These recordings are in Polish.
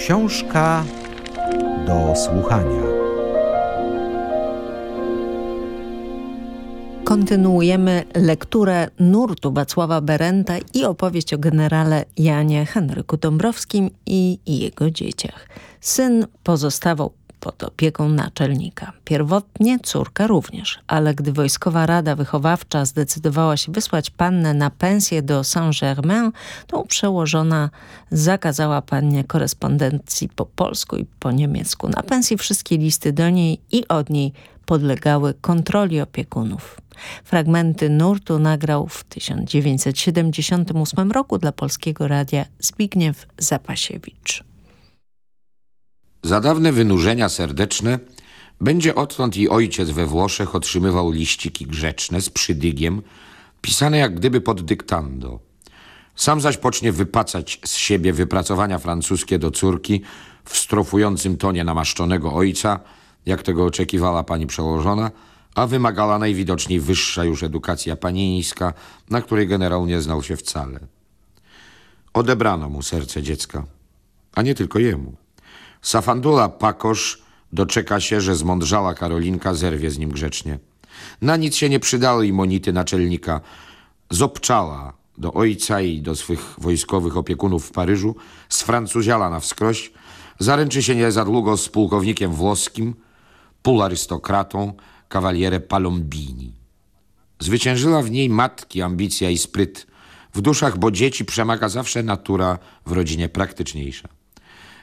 Książka do słuchania. Kontynuujemy lekturę nurtu Wacława Berenta i opowieść o generale Janie Henryku Dąbrowskim i jego dzieciach. Syn pozostawał pod opieką naczelnika. Pierwotnie córka również, ale gdy Wojskowa Rada Wychowawcza zdecydowała się wysłać pannę na pensję do Saint-Germain, to przełożona zakazała pannie korespondencji po polsku i po niemiecku. Na pensji wszystkie listy do niej i od niej podlegały kontroli opiekunów. Fragmenty nurtu nagrał w 1978 roku dla Polskiego Radia Zbigniew Zapasiewicz. Za dawne wynurzenia serdeczne będzie odtąd i ojciec we Włoszech otrzymywał liściki grzeczne z przydygiem, pisane jak gdyby pod dyktando. Sam zaś pocznie wypacać z siebie wypracowania francuskie do córki w strofującym tonie namaszczonego ojca, jak tego oczekiwała pani przełożona, a wymagała najwidoczniej wyższa już edukacja panińska, na której generał nie znał się wcale. Odebrano mu serce dziecka, a nie tylko jemu. Safandula Pakosz doczeka się, że zmądrzała Karolinka zerwie z nim grzecznie. Na nic się nie przydały i monity naczelnika. Zopczała do ojca i do swych wojskowych opiekunów w Paryżu, sfrancuziała na wskroś, zaręczy się nie za długo z pułkownikiem włoskim, półarystokratą, kawalierę Palombini. Zwyciężyła w niej matki ambicja i spryt. W duszach, bo dzieci przemaga zawsze natura w rodzinie praktyczniejsza.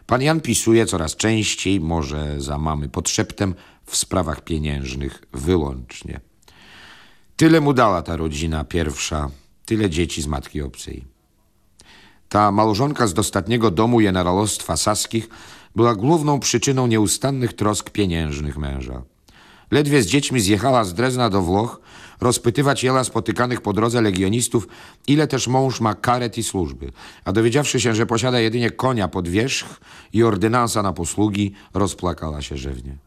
Pan Jan pisuje coraz częściej, może za mamy pod szeptem, w sprawach pieniężnych wyłącznie. Tyle mu dała ta rodzina pierwsza, tyle dzieci z matki obcej. Ta małżonka z dostatniego domu generalostwa saskich była główną przyczyną nieustannych trosk pieniężnych męża. Ledwie z dziećmi zjechała z Drezna do Włoch, rozpytywać jela spotykanych po drodze legionistów, ile też mąż ma karet i służby. A dowiedziawszy się, że posiada jedynie konia pod wierzch i ordynansa na posługi, rozpłakała się rzewnie.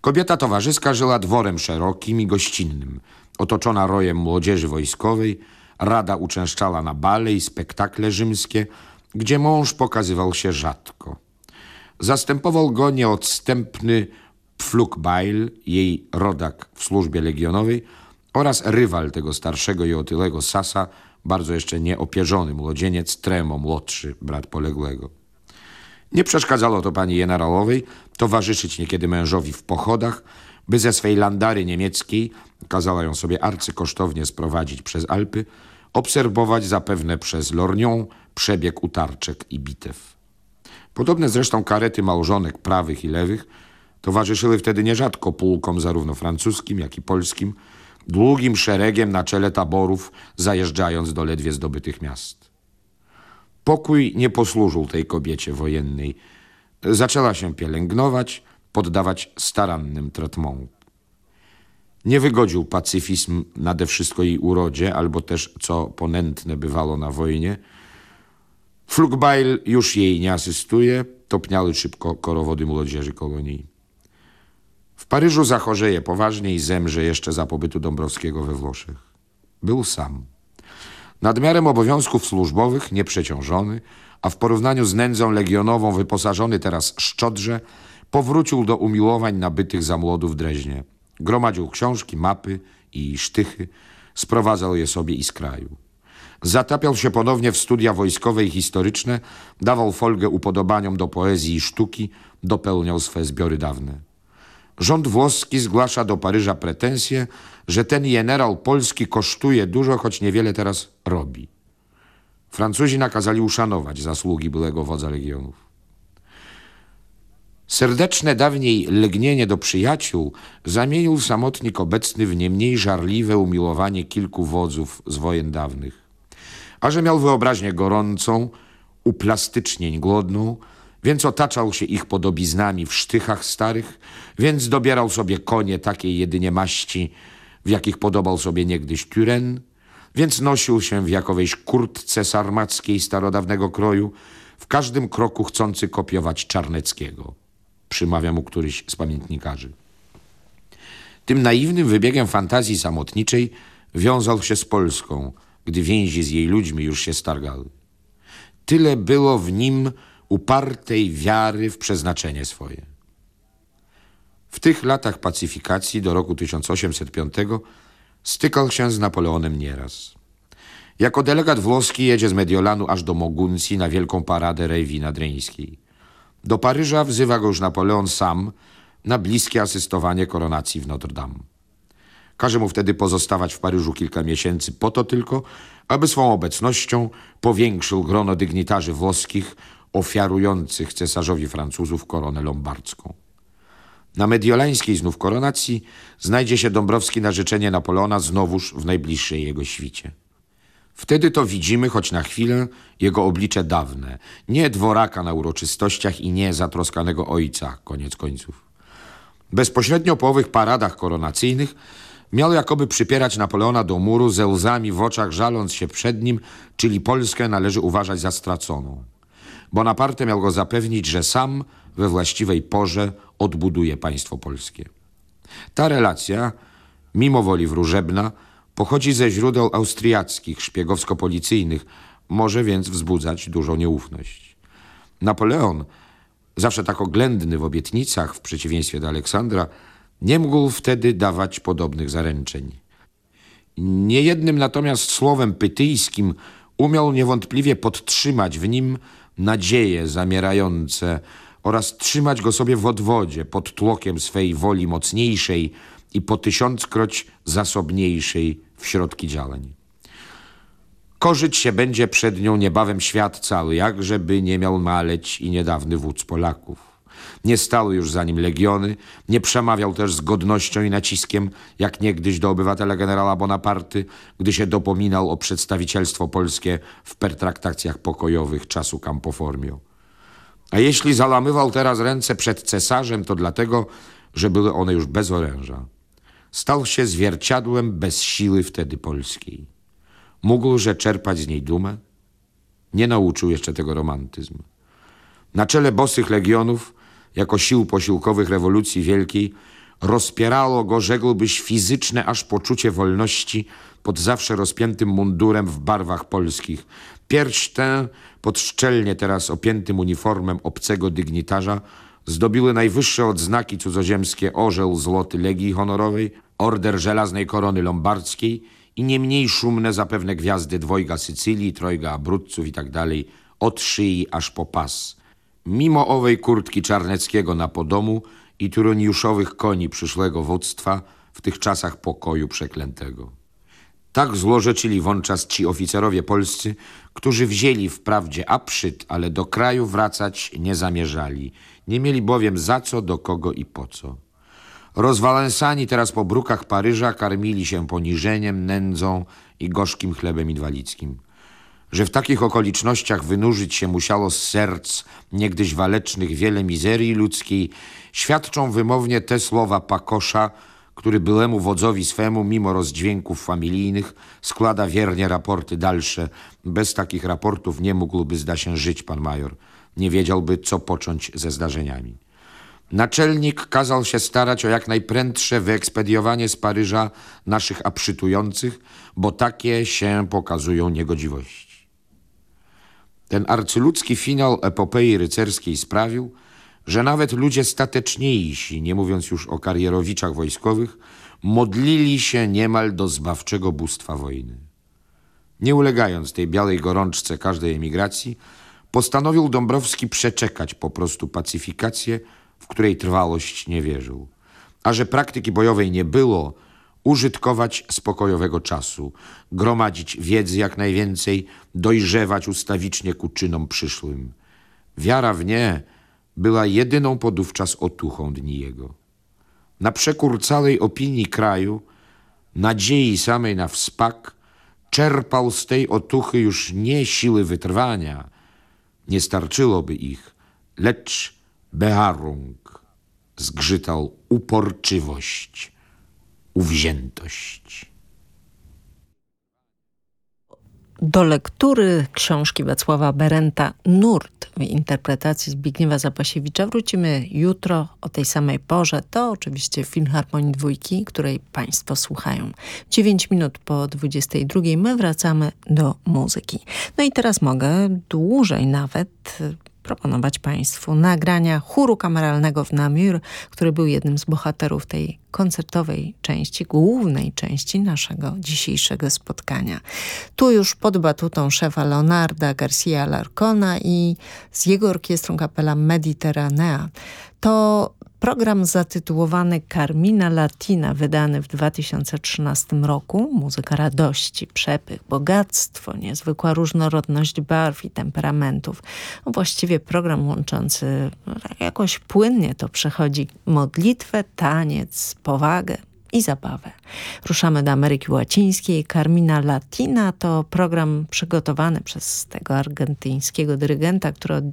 Kobieta towarzyska żyła dworem szerokim i gościnnym, otoczona rojem młodzieży wojskowej, rada uczęszczała na bale i spektakle rzymskie, gdzie mąż pokazywał się rzadko. Zastępował go nieodstępny Pflugbeil, jej rodak w służbie legionowej oraz rywal tego starszego i otylego Sasa, bardzo jeszcze nieopierzony młodzieniec Tremo, młodszy brat poległego. Nie przeszkadzało to pani generałowej towarzyszyć niekiedy mężowi w pochodach, by ze swej landary niemieckiej, kazała ją sobie arcykosztownie sprowadzić przez Alpy, obserwować zapewne przez Lornią przebieg utarczek i bitew. Podobne zresztą karety małżonek prawych i lewych towarzyszyły wtedy nierzadko pułkom zarówno francuskim, jak i polskim, długim szeregiem na czele taborów, zajeżdżając do ledwie zdobytych miast. Pokój nie posłużył tej kobiecie wojennej. Zaczęła się pielęgnować, poddawać starannym tretmom. Nie wygodził pacyfizm nade wszystko jej urodzie, albo też, co ponętne bywało na wojnie. Flugbeil już jej nie asystuje, topniały szybko korowody młodzieży kolonii. W Paryżu zachorzeje poważnie i zemrze jeszcze za pobytu Dąbrowskiego we Włoszech. Był sam. Nadmiarem obowiązków służbowych, nieprzeciążony, a w porównaniu z nędzą legionową wyposażony teraz szczodrze, powrócił do umiłowań nabytych za młodu w Dreźnie. Gromadził książki, mapy i sztychy, sprowadzał je sobie i z kraju. Zatapiał się ponownie w studia wojskowe i historyczne, dawał folgę upodobaniom do poezji i sztuki, dopełniał swe zbiory dawne. Rząd włoski zgłasza do Paryża pretensje, że ten generał polski kosztuje dużo, choć niewiele teraz robi. Francuzi nakazali uszanować zasługi byłego wodza legionów. Serdeczne dawniej legnienie do przyjaciół zamienił samotnik obecny w niemniej żarliwe umiłowanie kilku wodzów z wojen dawnych. A że miał wyobraźnię gorącą, uplastycznień głodną, więc otaczał się ich podobiznami w sztychach starych, więc dobierał sobie konie takiej jedynie maści, w jakich podobał sobie niegdyś Turen, więc nosił się w jakowejś kurtce sarmackiej starodawnego kroju, w każdym kroku chcący kopiować Czarneckiego. Przymawia mu któryś z pamiętnikarzy. Tym naiwnym wybiegiem fantazji samotniczej wiązał się z Polską, gdy więzi z jej ludźmi już się stargały. Tyle było w nim upartej wiary w przeznaczenie swoje. W tych latach pacyfikacji do roku 1805 stykał się z Napoleonem nieraz. Jako delegat włoski jedzie z Mediolanu aż do Moguncji na wielką paradę Rewi Nadreńskiej. Do Paryża wzywa go już Napoleon sam na bliskie asystowanie koronacji w Notre Dame. Każe mu wtedy pozostawać w Paryżu kilka miesięcy po to tylko, aby swą obecnością powiększył grono dygnitarzy włoskich ofiarujących cesarzowi Francuzów koronę lombardzką. Na mediolańskiej znów koronacji znajdzie się Dąbrowski na życzenie Napoleona znowuż w najbliższej jego świcie. Wtedy to widzimy, choć na chwilę, jego oblicze dawne. Nie dworaka na uroczystościach i nie zatroskanego ojca, koniec końców. Bezpośrednio po owych paradach koronacyjnych miał jakoby przypierać Napoleona do muru ze łzami w oczach, żaląc się przed nim, czyli Polskę należy uważać za straconą. Bonaparte miał go zapewnić, że sam we właściwej porze odbuduje państwo polskie. Ta relacja, mimo woli wróżebna, pochodzi ze źródeł austriackich, szpiegowsko-policyjnych, może więc wzbudzać dużą nieufność. Napoleon, zawsze tak oględny w obietnicach, w przeciwieństwie do Aleksandra, nie mógł wtedy dawać podobnych zaręczeń. Niejednym natomiast słowem pytyjskim umiał niewątpliwie podtrzymać w nim nadzieje zamierające oraz trzymać go sobie w odwodzie pod tłokiem swej woli mocniejszej i po tysiąckroć zasobniejszej w środki działań. Korzyć się będzie przed nią niebawem świat cały, jakżeby nie miał maleć i niedawny wódz Polaków. Nie stały już za nim legiony, nie przemawiał też z godnością i naciskiem, jak niegdyś do obywatela generała Bonaparty, gdy się dopominał o przedstawicielstwo polskie w pertraktacjach pokojowych czasu Campoformio. A jeśli zalamywał teraz ręce przed cesarzem, to dlatego, że były one już bez oręża. Stał się zwierciadłem bez siły wtedy polskiej. Mógłże czerpać z niej dumę? Nie nauczył jeszcze tego romantyzm. Na czele bosych legionów, jako sił posiłkowych rewolucji wielkiej, rozpierało go, rzekłbyś, fizyczne aż poczucie wolności pod zawsze rozpiętym mundurem w barwach polskich. Pierś tę, pod szczelnie teraz opiętym uniformem obcego dygnitarza, zdobiły najwyższe odznaki cudzoziemskie orzeł złoty Legii Honorowej, order żelaznej korony lombardzkiej i nie mniej szumne zapewne gwiazdy dwojga Sycylii, trojga Abrudców i tak od szyi aż po pas. Mimo owej kurtki Czarneckiego na podomu i turoniuszowych koni przyszłego wództwa w tych czasach pokoju przeklętego. Tak złożyli wączas ci oficerowie polscy, którzy wzięli wprawdzie apszyt, ale do kraju wracać nie zamierzali. Nie mieli bowiem za co, do kogo i po co. Rozwalęsani teraz po brukach Paryża karmili się poniżeniem, nędzą i gorzkim chlebem inwalidzkim. Że w takich okolicznościach wynurzyć się musiało z serc niegdyś walecznych wiele mizerii ludzkiej, świadczą wymownie te słowa Pakosza, który byłemu wodzowi swemu, mimo rozdźwięków familijnych, składa wiernie raporty dalsze. Bez takich raportów nie mógłby, zda się, żyć pan major. Nie wiedziałby, co począć ze zdarzeniami. Naczelnik kazał się starać o jak najprędsze wyekspediowanie z Paryża naszych aprzytujących, bo takie się pokazują niegodziwości. Ten arcyludzki finał epopei rycerskiej sprawił, że nawet ludzie stateczniejsi, nie mówiąc już o karierowiczach wojskowych, modlili się niemal do zbawczego bóstwa wojny. Nie ulegając tej białej gorączce każdej emigracji, postanowił Dąbrowski przeczekać po prostu pacyfikację, w której trwałość nie wierzył. A że praktyki bojowej nie było, użytkować spokojowego czasu, gromadzić wiedzy jak najwięcej, dojrzewać ustawicznie ku czynom przyszłym. Wiara w nie była jedyną podówczas otuchą dni jego. Na przekór całej opinii kraju, nadziei samej na wspak, czerpał z tej otuchy już nie siły wytrwania, nie starczyłoby ich, lecz beharung, zgrzytał uporczywość, uwziętość. Do lektury książki Wacława Berenta Nurt w interpretacji Zbigniewa Zapasiewicza wrócimy jutro o tej samej porze. To oczywiście Filharmonii Dwójki, której Państwo słuchają. 9 minut po 22 my wracamy do muzyki. No i teraz mogę dłużej nawet proponować Państwu nagrania chóru kameralnego w Namur, który był jednym z bohaterów tej koncertowej części, głównej części naszego dzisiejszego spotkania. Tu już pod batutą szefa Leonarda Garcia Larcona i z jego orkiestrą kapela Mediterranea. To Program zatytułowany Carmina Latina, wydany w 2013 roku, muzyka radości, przepych, bogactwo, niezwykła różnorodność barw i temperamentów. No właściwie program łączący no, tak jakoś płynnie to przechodzi. Modlitwę, taniec, powagę, i zabawę. Ruszamy do Ameryki Łacińskiej. Carmina Latina to program przygotowany przez tego argentyńskiego dyrygenta, który od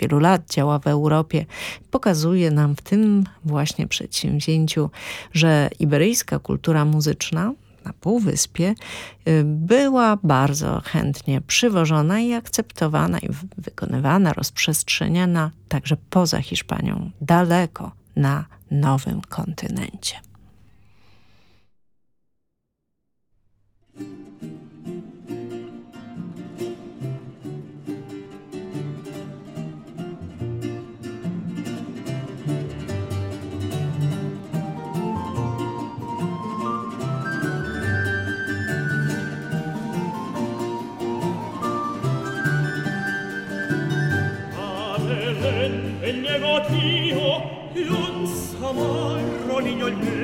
wielu lat działa w Europie. Pokazuje nam w tym właśnie przedsięwzięciu, że iberyjska kultura muzyczna na Półwyspie y, była bardzo chętnie przywożona i akceptowana i wykonywana, rozprzestrzeniana także poza Hiszpanią, daleko na nowym kontynencie. mattino, lunza marro, nignol blu,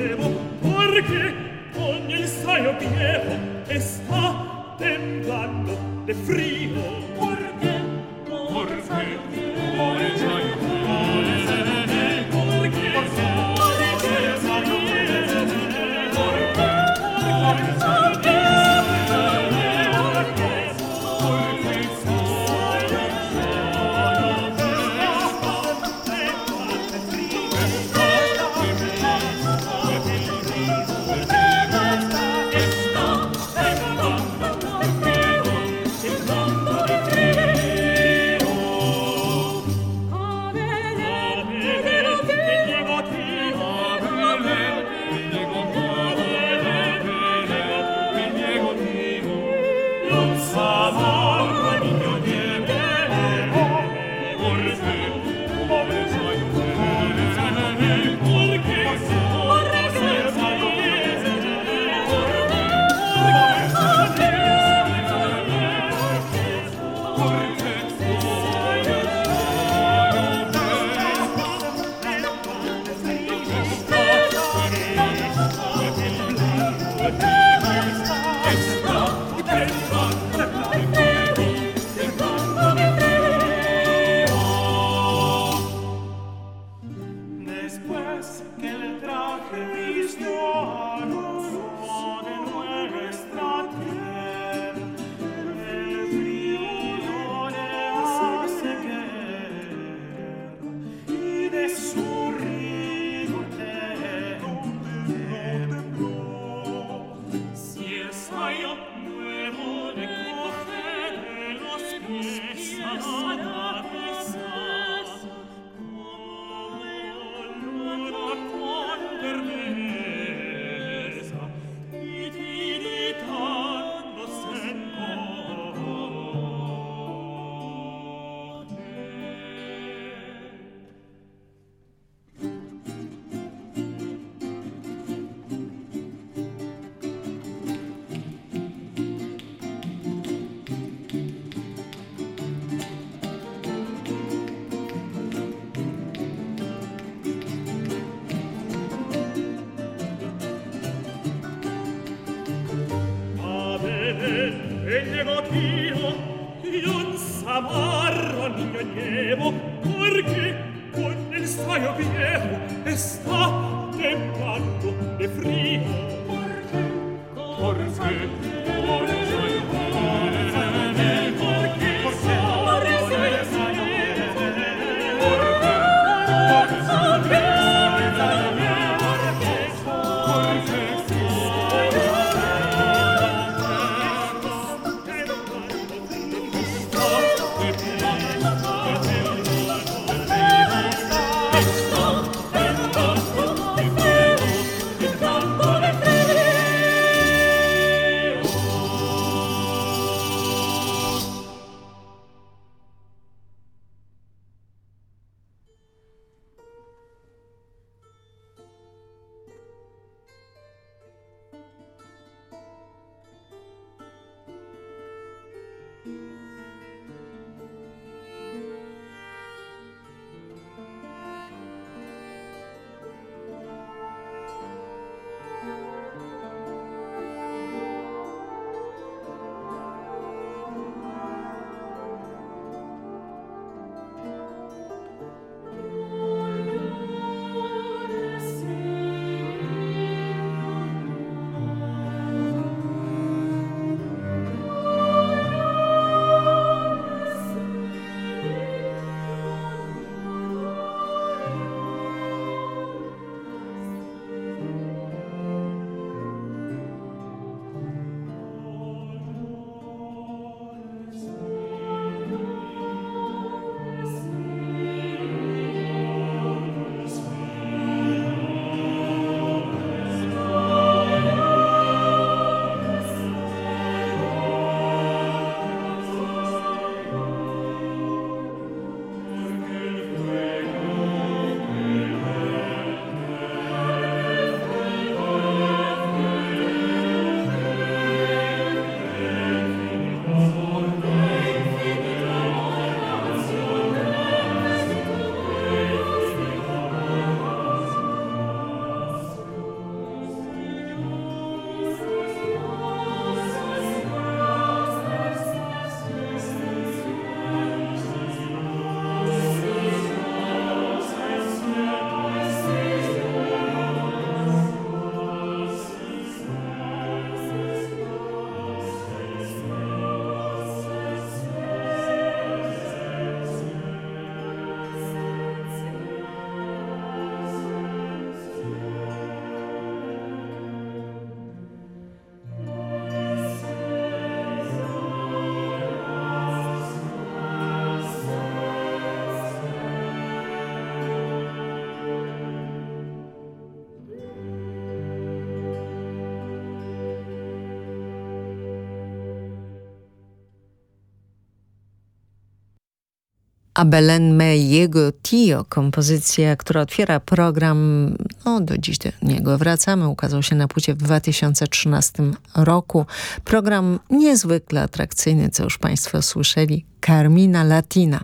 Abelen Me Jego Tio, kompozycja, która otwiera program, no do dziś do niego wracamy, ukazał się na płycie w 2013 roku. Program niezwykle atrakcyjny, co już Państwo słyszeli, Carmina Latina.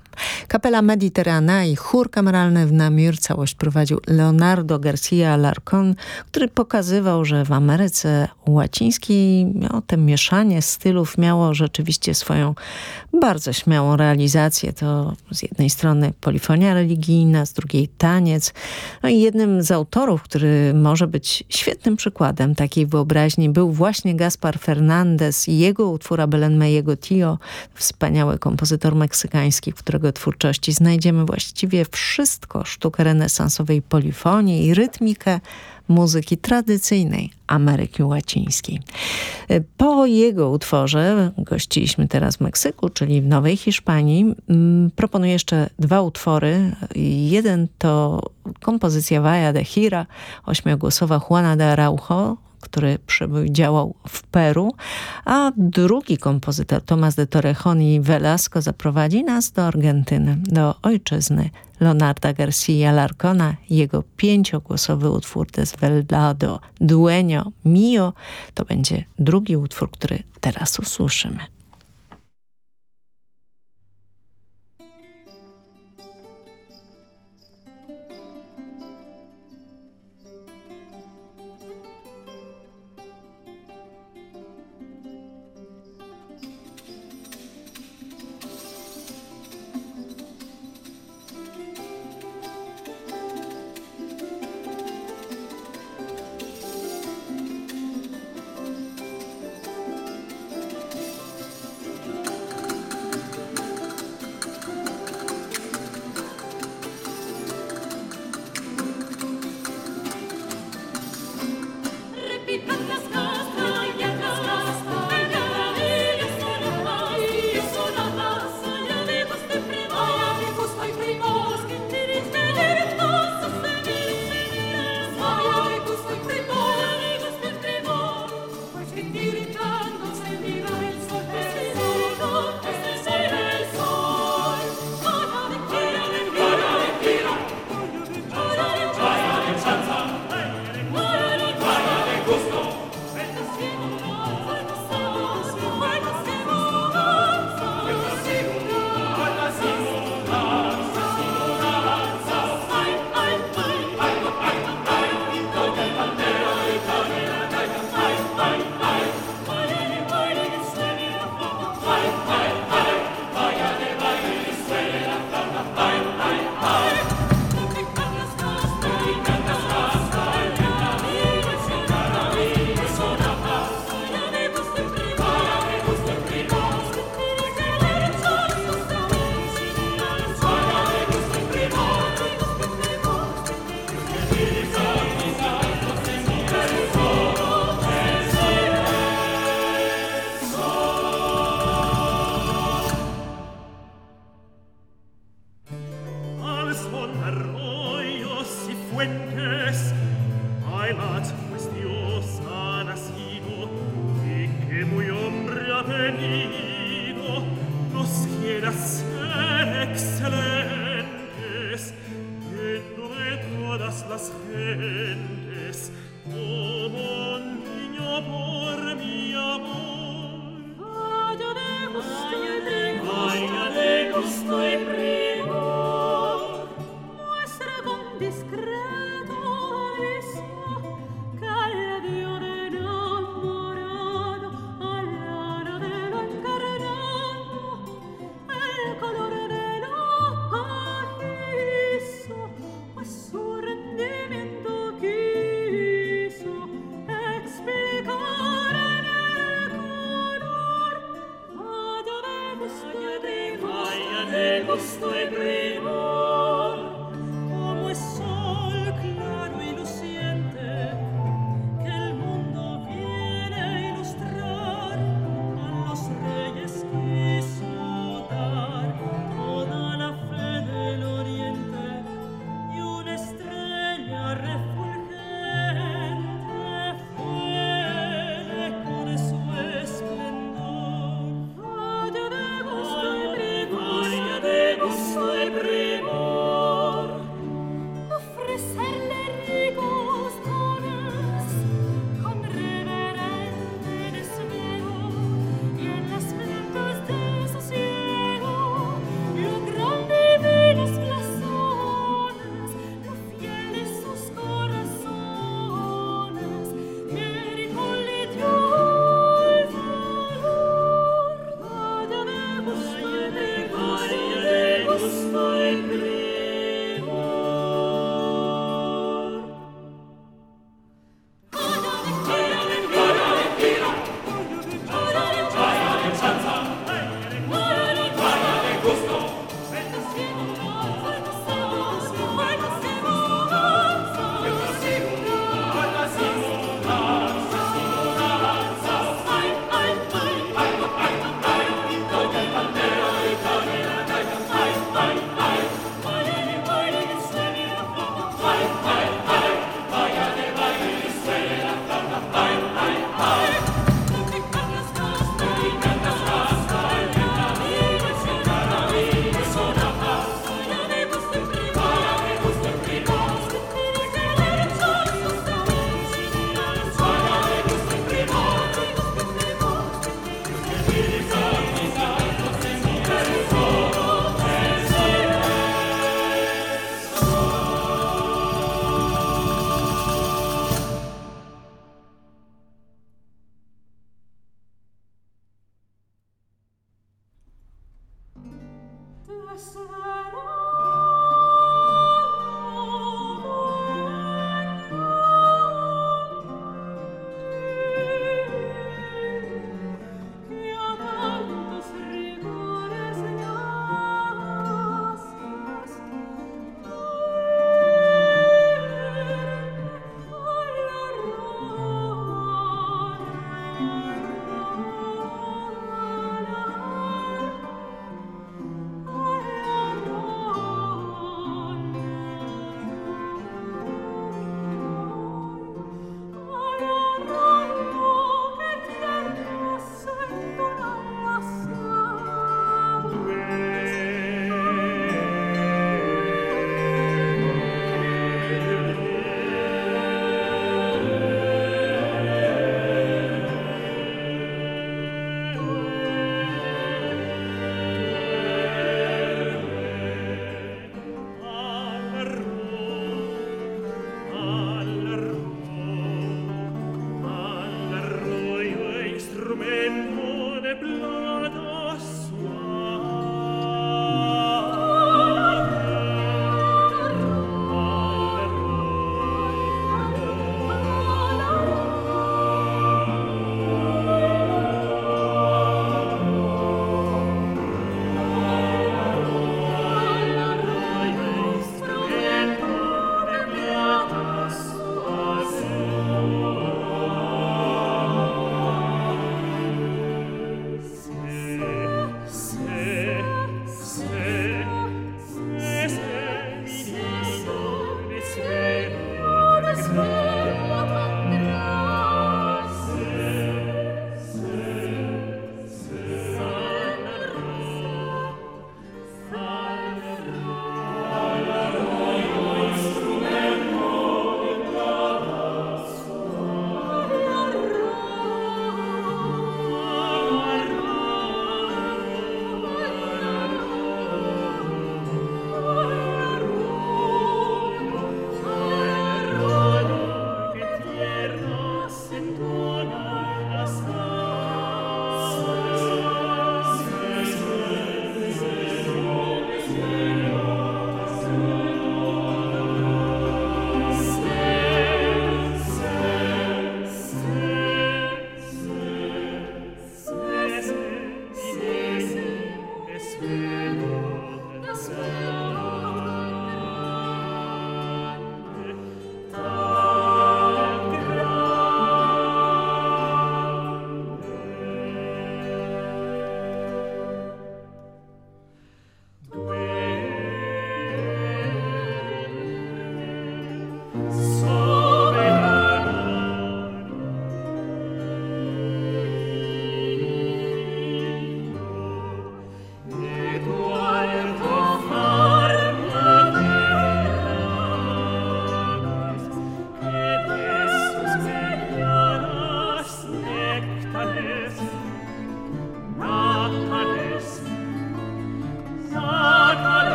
Kapela Mediterranea i chór kameralny w Namur całość prowadził Leonardo Garcia Alarcon, który pokazywał, że w Ameryce Łacińskiej no, te mieszanie stylów miało rzeczywiście swoją bardzo śmiałą realizację. To z jednej strony polifonia religijna, z drugiej taniec. No i jednym z autorów, który może być świetnym przykładem takiej wyobraźni był właśnie Gaspar Fernandez i jego utwór Belen Mejego Tio, wspaniały kompozytor meksykański, którego twórczości znajdziemy właściwie wszystko sztukę renesansowej polifonii i rytmikę, muzyki tradycyjnej Ameryki Łacińskiej. Po jego utworze, gościliśmy teraz w Meksyku, czyli w Nowej Hiszpanii, mm, proponuję jeszcze dwa utwory. Jeden to kompozycja Vaya de Hira, ośmiogłosowa Juana de Araujo, który przybył działał w Peru, a drugi kompozytor, Tomas de Torrejon i Velasco zaprowadzi nas do Argentyny, do ojczyzny Leonarda Garcia Larcona jego pięciogłosowy utwór Desvelado Dueño Mio. To będzie drugi utwór, który teraz usłyszymy.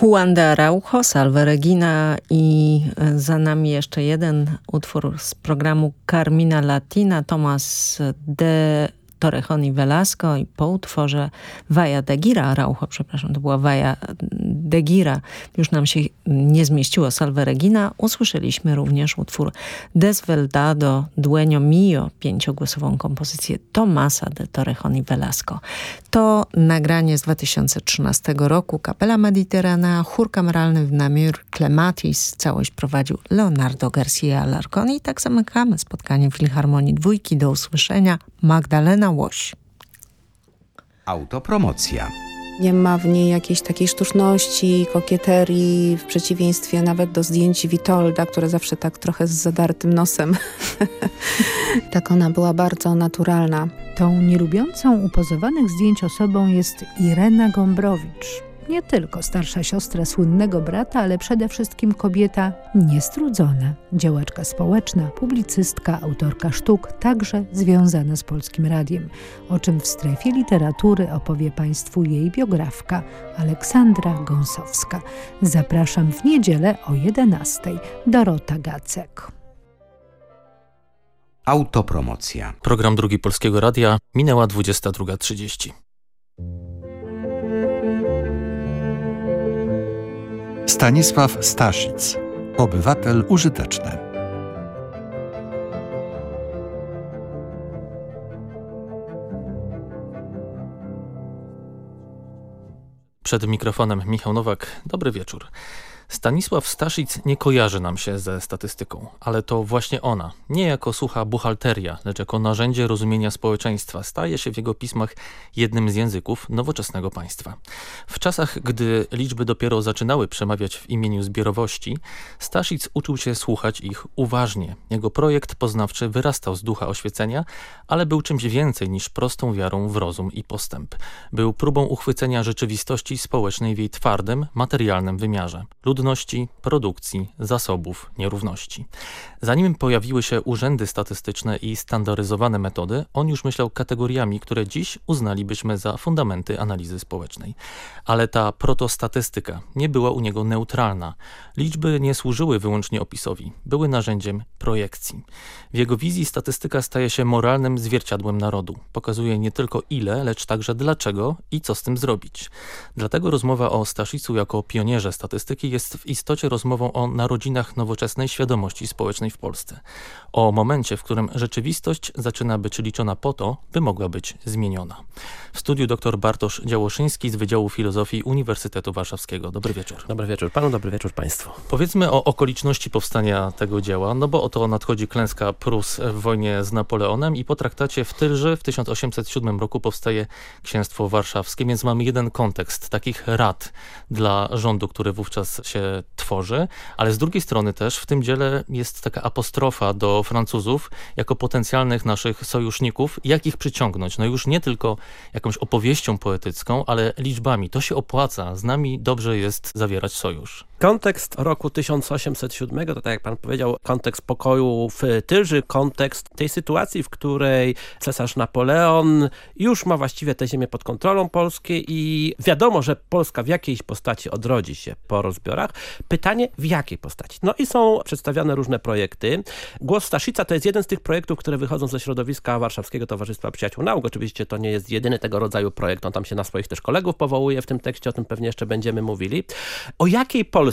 Juan de Araujo, Salve Regina i e, za nami jeszcze jeden utwór z programu Carmina Latina, Tomas de Torrejon i Velasco i po utworze Vaja de Gira, Araujo, przepraszam, to była Vaja de Gira, już nam się nie zmieściło Salve Regina, usłyszeliśmy również utwór Desveldado Dueño Mio, pięciogłosową kompozycję Tomasa de Torrejon i Velasco. To nagranie z 2013 roku, Kapela Mediterranea, chór kameralny w Namur Clematis, całość prowadził Leonardo Garcia Larconi i tak zamykamy spotkanie w Filharmonii Dwójki. Do usłyszenia Magdalena Łoś. Autopromocja. Nie ma w niej jakiejś takiej sztuczności, kokieterii, w przeciwieństwie nawet do zdjęć Witolda, które zawsze tak trochę z zadartym nosem. tak ona była bardzo naturalna. Tą nielubiącą upozowanych zdjęć osobą jest Irena Gombrowicz nie tylko starsza siostra słynnego brata, ale przede wszystkim kobieta niestrudzona, działaczka społeczna, publicystka, autorka sztuk, także związana z Polskim Radiem, o czym w strefie literatury opowie Państwu jej biografka Aleksandra Gąsowska. Zapraszam w niedzielę o 11. Dorota Gacek. Autopromocja. Program Drugi Polskiego Radia minęła 22.30. Stanisław Staszic, obywatel użyteczny. Przed mikrofonem Michał Nowak. Dobry wieczór. Stanisław Staszic nie kojarzy nam się ze statystyką, ale to właśnie ona, nie jako sucha buchalteria, lecz jako narzędzie rozumienia społeczeństwa, staje się w jego pismach jednym z języków nowoczesnego państwa. W czasach, gdy liczby dopiero zaczynały przemawiać w imieniu zbiorowości, Staszic uczył się słuchać ich uważnie. Jego projekt poznawczy wyrastał z ducha oświecenia, ale był czymś więcej niż prostą wiarą w rozum i postęp. Był próbą uchwycenia rzeczywistości społecznej w jej twardym, materialnym wymiarze. Lud trudności, produkcji, zasobów, nierówności. Zanim pojawiły się urzędy statystyczne i standaryzowane metody, on już myślał kategoriami, które dziś uznalibyśmy za fundamenty analizy społecznej. Ale ta protostatystyka nie była u niego neutralna. Liczby nie służyły wyłącznie opisowi, były narzędziem projekcji. W jego wizji statystyka staje się moralnym zwierciadłem narodu. Pokazuje nie tylko ile, lecz także dlaczego i co z tym zrobić. Dlatego rozmowa o Staszicu jako pionierze statystyki jest w istocie rozmową o narodzinach nowoczesnej świadomości społecznej w Polsce. O momencie, w którym rzeczywistość zaczyna być liczona po to, by mogła być zmieniona. W studiu dr Bartosz Działoszyński z Wydziału Filozofii Uniwersytetu Warszawskiego. Dobry wieczór. Dobry wieczór panu, dobry wieczór państwu. Powiedzmy o okoliczności powstania tego dzieła, no bo oto nadchodzi klęska Prus w wojnie z Napoleonem i po traktacie w Tylży w 1807 roku powstaje Księstwo Warszawskie, więc mamy jeden kontekst takich rad dla rządu, który wówczas się tworzy, ale z drugiej strony też w tym dziele jest taka apostrofa do Francuzów jako potencjalnych naszych sojuszników, jak ich przyciągnąć. No już nie tylko jakąś opowieścią poetycką, ale liczbami. To się opłaca. Z nami dobrze jest zawierać sojusz. Kontekst roku 1807, to tak jak pan powiedział, kontekst pokoju w Tylży, kontekst tej sytuacji, w której cesarz Napoleon już ma właściwie te ziemię pod kontrolą Polski i wiadomo, że Polska w jakiejś postaci odrodzi się po rozbiorach. Pytanie, w jakiej postaci? No i są przedstawiane różne projekty. Głos Staszica to jest jeden z tych projektów, które wychodzą ze środowiska Warszawskiego Towarzystwa Przyjaciół Nauk. Oczywiście to nie jest jedyny tego rodzaju projekt. On tam się na swoich też kolegów powołuje w tym tekście, o tym pewnie jeszcze będziemy mówili. O jakiej Polsce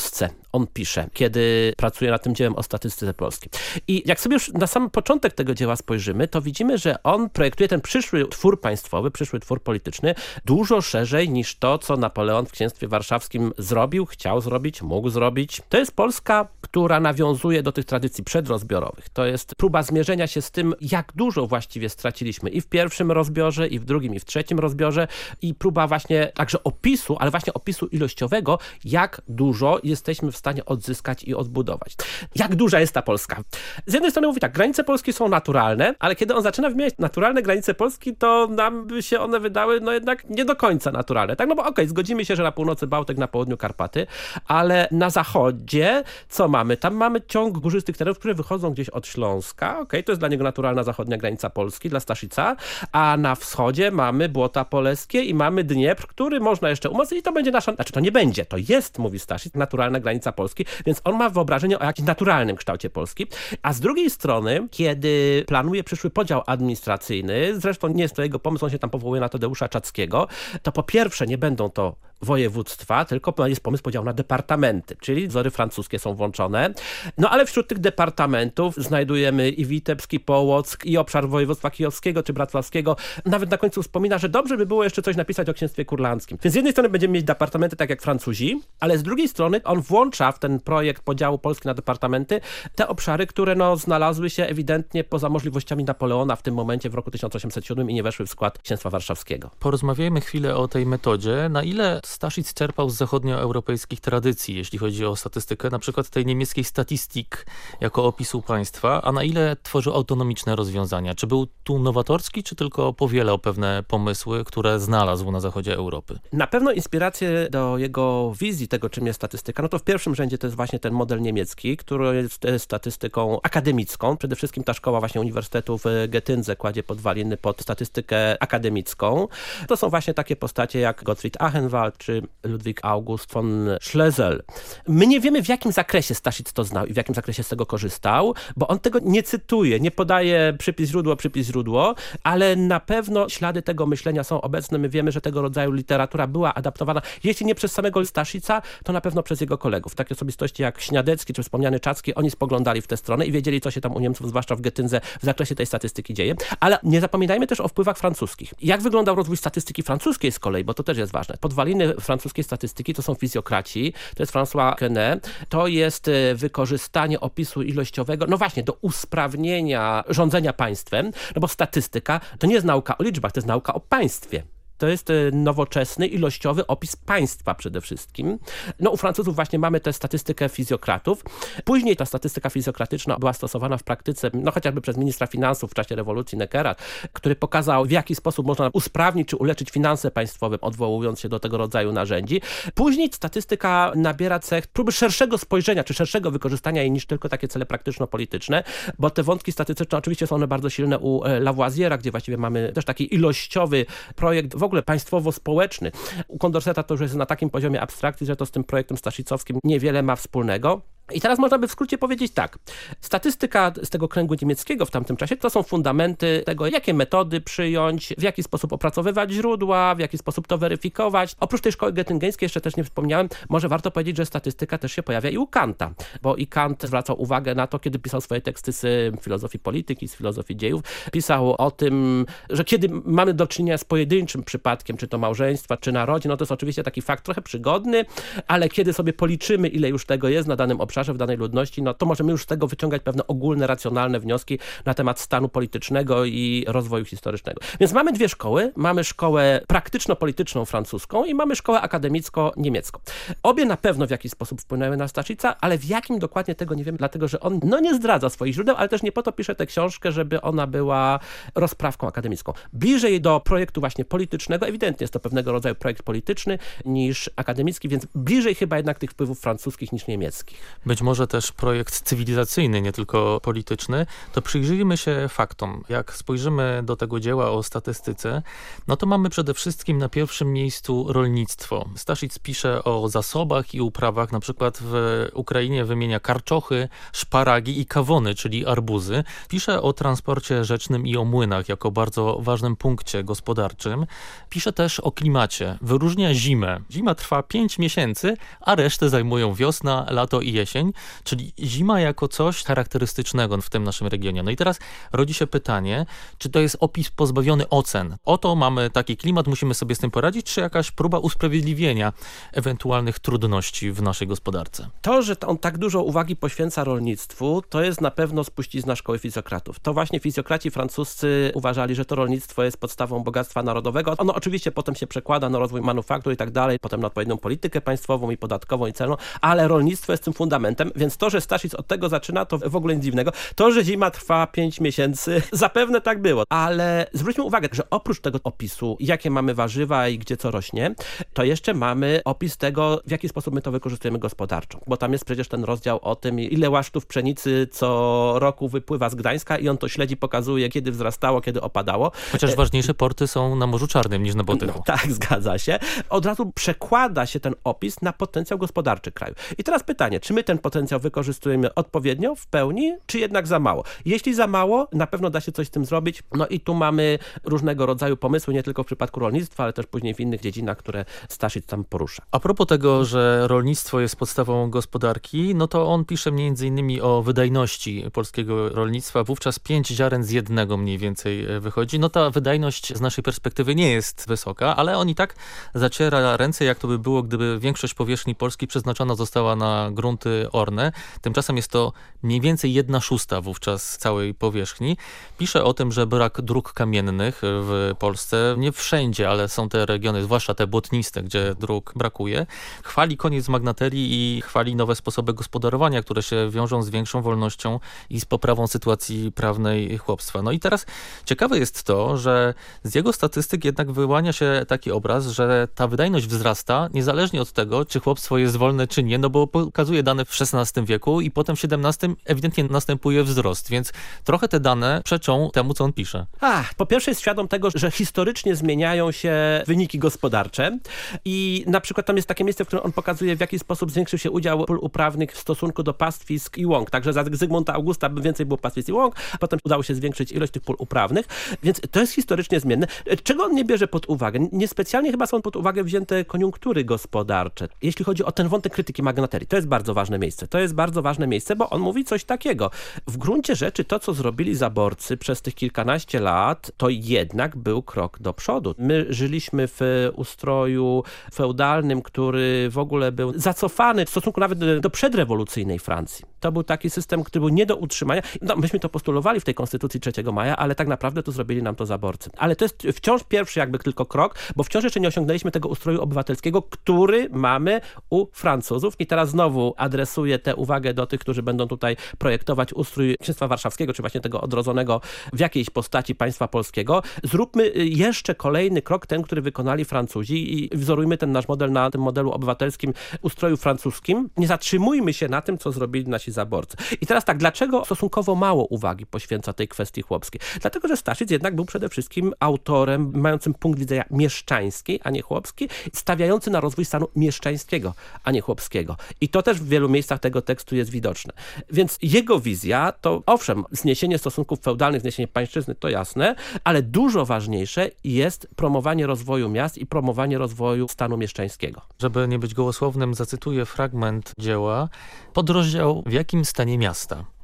on pisze, kiedy pracuje nad tym dziełem o statystyce polskiej. I jak sobie już na sam początek tego dzieła spojrzymy, to widzimy, że on projektuje ten przyszły twór państwowy, przyszły twór polityczny dużo szerzej niż to, co Napoleon w Księstwie Warszawskim zrobił, chciał zrobić, mógł zrobić. To jest Polska, która nawiązuje do tych tradycji przedrozbiorowych. To jest próba zmierzenia się z tym, jak dużo właściwie straciliśmy i w pierwszym rozbiorze, i w drugim, i w trzecim rozbiorze i próba właśnie także opisu, ale właśnie opisu ilościowego, jak dużo jesteśmy w stanie odzyskać i odbudować. Jak duża jest ta Polska? Z jednej strony mówi tak, granice Polski są naturalne, ale kiedy on zaczyna wymieniać naturalne granice Polski, to nam by się one wydały no jednak nie do końca naturalne. Tak, no bo okej, okay, zgodzimy się, że na północy Bałtyk, na południu Karpaty, ale na zachodzie co mamy? Tam mamy ciąg górzystych terenów, które wychodzą gdzieś od Śląska, okej, okay, to jest dla niego naturalna zachodnia granica Polski, dla Staszica, a na wschodzie mamy Błota Poleskie i mamy Dniepr, który można jeszcze umocnić i to będzie nasza, znaczy to nie będzie, to jest, mówi Staszic, naturalna granica Polski, więc on ma wyobrażenie o jakimś naturalnym kształcie Polski, a z drugiej strony, kiedy planuje przyszły podział administracyjny, zresztą nie jest to jego pomysł, on się tam powołuje na Tadeusza Czackiego, to po pierwsze nie będą to województwa, tylko jest pomysł podziału na departamenty, czyli wzory francuskie są włączone. No ale wśród tych departamentów znajdujemy i Witebski, Połock, i obszar województwa kijowskiego czy wrocławskiego. Nawet na końcu wspomina, że dobrze by było jeszcze coś napisać o księstwie kurlandzkim. Więc z jednej strony będziemy mieć departamenty tak jak Francuzi, ale z drugiej strony on włącza w ten projekt podziału Polski na departamenty te obszary, które no, znalazły się ewidentnie poza możliwościami Napoleona w tym momencie w roku 1807 i nie weszły w skład księstwa warszawskiego. Porozmawiajmy chwilę o tej metodzie. Na ile Staszic czerpał z zachodnioeuropejskich tradycji, jeśli chodzi o statystykę, na przykład tej niemieckiej statistik jako opisu państwa, a na ile tworzył autonomiczne rozwiązania? Czy był tu nowatorski, czy tylko powielał pewne pomysły, które znalazł na zachodzie Europy? Na pewno inspirację do jego wizji tego, czym jest statystyka, no to w pierwszym rzędzie to jest właśnie ten model niemiecki, który jest statystyką akademicką. Przede wszystkim ta szkoła właśnie Uniwersytetu w Getyndze kładzie podwaliny pod statystykę akademicką. To są właśnie takie postacie jak Gottfried Achenwald, czy Ludwik August von Schlesel. My nie wiemy w jakim zakresie Staszic to znał i w jakim zakresie z tego korzystał, bo on tego nie cytuje, nie podaje przypis źródło, przypis źródło, ale na pewno ślady tego myślenia są obecne. My wiemy, że tego rodzaju literatura była adaptowana, jeśli nie przez samego Staszica, to na pewno przez jego kolegów. Takie osobistości jak Śniadecki czy wspomniany Czacki, oni spoglądali w tę stronę i wiedzieli, co się tam u Niemców, zwłaszcza w Getynze, w zakresie tej statystyki dzieje. Ale nie zapominajmy też o wpływach francuskich. Jak wyglądał rozwój statystyki francuskiej z kolei, bo to też jest ważne. Podwaliny francuskiej statystyki to są fizjokraci, to jest François Quenet, to jest e, wykorzystanie opisu ilościowego, no właśnie, do usprawnienia rządzenia państwem, no bo statystyka to nie jest nauka o liczbach, to jest nauka o państwie. To jest e, nowoczesny, ilościowy opis państwa przede wszystkim. No u Francuzów właśnie mamy tę statystykę fizjokratów. Później ta statystyka fizjokratyczna była stosowana w praktyce, no chociażby przez ministra finansów w czasie rewolucji Neckera, który pokazał w jaki sposób można usprawnić czy uleczyć finanse państwowe, odwołując się do tego rodzaju narzędzi. Później statystyka nabiera cech próby szerszego spojrzenia, czy szerszego wykorzystania jej niż tylko takie cele praktyczno-polityczne, bo te wątki statystyczne oczywiście są one bardzo silne u e, Lavoisiera, gdzie właściwie mamy też taki ilościowy projekt w ogóle państwowo-społeczny. U Kondorseta to już jest na takim poziomie abstrakcji, że to z tym projektem staszicowskim niewiele ma wspólnego. I teraz można by w skrócie powiedzieć tak. Statystyka z tego kręgu niemieckiego w tamtym czasie to są fundamenty tego, jakie metody przyjąć, w jaki sposób opracowywać źródła, w jaki sposób to weryfikować. Oprócz tej szkoły getyngeńskiej, jeszcze też nie wspomniałem, może warto powiedzieć, że statystyka też się pojawia i u Kanta, bo i Kant zwracał uwagę na to, kiedy pisał swoje teksty z filozofii polityki, z filozofii dziejów, pisał o tym, że kiedy mamy do czynienia z pojedynczym przypadkiem, czy to małżeństwa, czy narodzin, no to jest oczywiście taki fakt trochę przygodny, ale kiedy sobie policzymy, ile już tego jest na danym obszarze, obszarze, w danej ludności, no to możemy już z tego wyciągać pewne ogólne, racjonalne wnioski na temat stanu politycznego i rozwoju historycznego. Więc mamy dwie szkoły. Mamy szkołę praktyczno-polityczną francuską i mamy szkołę akademicko-niemiecką. Obie na pewno w jakiś sposób wpłynęły na Staszica, ale w jakim dokładnie tego nie wiem, dlatego że on no nie zdradza swoich źródeł, ale też nie po to pisze tę książkę, żeby ona była rozprawką akademicką. Bliżej do projektu właśnie politycznego, ewidentnie jest to pewnego rodzaju projekt polityczny niż akademicki, więc bliżej chyba jednak tych wpływów francuskich niż niemieckich być może też projekt cywilizacyjny, nie tylko polityczny, to przyjrzyjmy się faktom. Jak spojrzymy do tego dzieła o statystyce, no to mamy przede wszystkim na pierwszym miejscu rolnictwo. Staszic pisze o zasobach i uprawach, na przykład w Ukrainie wymienia karczochy, szparagi i kawony, czyli arbuzy. Pisze o transporcie rzecznym i o młynach jako bardzo ważnym punkcie gospodarczym. Pisze też o klimacie. Wyróżnia zimę. Zima trwa 5 miesięcy, a resztę zajmują wiosna, lato i jesień jesień, czyli zima jako coś charakterystycznego w tym naszym regionie. No i teraz rodzi się pytanie, czy to jest opis pozbawiony ocen? Oto mamy taki klimat, musimy sobie z tym poradzić, czy jakaś próba usprawiedliwienia ewentualnych trudności w naszej gospodarce? To, że on tak dużo uwagi poświęca rolnictwu, to jest na pewno spuścizna szkoły fizjokratów. To właśnie fizjokraci francuscy uważali, że to rolnictwo jest podstawą bogactwa narodowego. Ono oczywiście potem się przekłada na rozwój manufaktur i tak dalej, potem na odpowiednią politykę państwową i podatkową i celną, ale rolnictwo jest tym fundamentem, więc to, że Staszic od tego zaczyna, to w ogóle nic dziwnego. To, że zima trwa 5 miesięcy, zapewne tak było, ale zwróćmy uwagę, że oprócz tego opisu, jakie mamy warzywa i gdzie co rośnie, to jeszcze mamy opis tego, w jaki sposób my to wykorzystujemy gospodarczo, bo tam jest przecież ten rozdział o tym, ile łasztów pszenicy co roku wypływa z Gdańska i on to śledzi, pokazuje, kiedy wzrastało, kiedy opadało. Chociaż ważniejsze porty są na Morzu Czarnym niż na Bałtyku. No, tak, zgadza się. Od razu przekłada się ten opis na potencjał gospodarczy kraju. I teraz pytanie, czy my ten potencjał wykorzystujemy odpowiednio, w pełni, czy jednak za mało? Jeśli za mało, na pewno da się coś z tym zrobić. No i tu mamy różnego rodzaju pomysły, nie tylko w przypadku rolnictwa, ale też później w innych dziedzinach, które Staszic tam porusza. A propos tego, że rolnictwo jest podstawą gospodarki, no to on pisze innymi o wydajności polskiego rolnictwa. Wówczas pięć ziaren z jednego mniej więcej e, wychodzi. No ta wydajność z naszej perspektywy nie jest wysoka, ale on i tak zaciera ręce, jak to by było, gdyby większość powierzchni Polski przeznaczona została na grunty orne. Tymczasem jest to mniej więcej jedna szósta wówczas całej powierzchni. Pisze o tym, że brak dróg kamiennych w Polsce, nie wszędzie, ale są te regiony, zwłaszcza te błotniste, gdzie dróg brakuje. Chwali koniec magnaterii i chwali nowe sposoby gospodarowania, które się wiążą z większą wolnością i z poprawą sytuacji prawnej chłopstwa. No i teraz ciekawe jest to, że z jego statystyk jednak wyłania się taki obraz, że ta wydajność wzrasta niezależnie od tego, czy chłopstwo jest wolne, czy nie, no bo pokazuje dane w XVI wieku i potem w XVII ewidentnie następuje wzrost, więc trochę te dane przeczą temu, co on pisze. Ach, po pierwsze jest świadom tego, że historycznie zmieniają się wyniki gospodarcze i na przykład tam jest takie miejsce, w którym on pokazuje, w jaki sposób zwiększył się udział pól uprawnych w stosunku do pastwisk i łąk. Także za Zygmunta Augusta więcej było pastwisk i łąk, potem udało się zwiększyć ilość tych pól uprawnych, więc to jest historycznie zmienne. Czego on nie bierze pod uwagę? Niespecjalnie chyba są pod uwagę wzięte koniunktury gospodarcze. Jeśli chodzi o ten wątek krytyki magnaterii, to jest bardzo ważne miejsce. To jest bardzo ważne miejsce, bo on mówi coś takiego. W gruncie rzeczy to, co zrobili zaborcy przez tych kilkanaście lat, to jednak był krok do przodu. My żyliśmy w ustroju feudalnym, który w ogóle był zacofany w stosunku nawet do przedrewolucyjnej Francji. To był taki system, który był nie do utrzymania. No, myśmy to postulowali w tej konstytucji 3 maja, ale tak naprawdę to zrobili nam to zaborcy. Ale to jest wciąż pierwszy jakby tylko krok, bo wciąż jeszcze nie osiągnęliśmy tego ustroju obywatelskiego, który mamy u Francuzów. I teraz znowu adresuję tę uwagę do tych, którzy będą tutaj projektować ustrój Księstwa Warszawskiego, czy właśnie tego odrodzonego w jakiejś postaci państwa polskiego. Zróbmy jeszcze kolejny krok, ten, który wykonali Francuzi i wzorujmy ten nasz model na tym modelu obywatelskim ustroju francuskim. Nie zatrzymujmy się na tym, co zrobili nasi zaborcy. I teraz tak, dlaczego stosunkowo mało uwagi poświęca tej kwestii chłopskiej? Dlatego, że Staszic jednak był przede wszystkim autorem mającym punkt widzenia mieszczański, a nie chłopski, stawiający na rozwój stanu mieszczańskiego, a nie chłopskiego. I to też w wielu miejscach tego tekstu jest widoczne. Więc jego wizja to, owszem, zniesienie stosunków feudalnych, zniesienie pańszczyzny, to jasne, ale dużo ważniejsze jest promowanie rozwoju miast i promowanie rozwoju stanu mieszczańskiego. Żeby nie być gołosłownym, zacytuję fragment dzieła, podrozdział w jakim stanie miasta.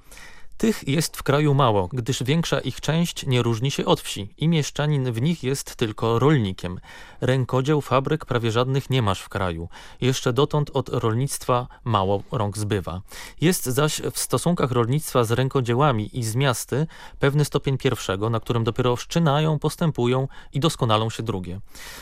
Tych jest w kraju mało, gdyż większa ich część nie różni się od wsi i mieszczanin w nich jest tylko rolnikiem. Rękodzieł fabryk prawie żadnych nie masz w kraju. Jeszcze dotąd od rolnictwa mało rąk zbywa. Jest zaś w stosunkach rolnictwa z rękodziełami i z miasty pewny stopień pierwszego, na którym dopiero wszczynają, postępują i doskonalą się drugie.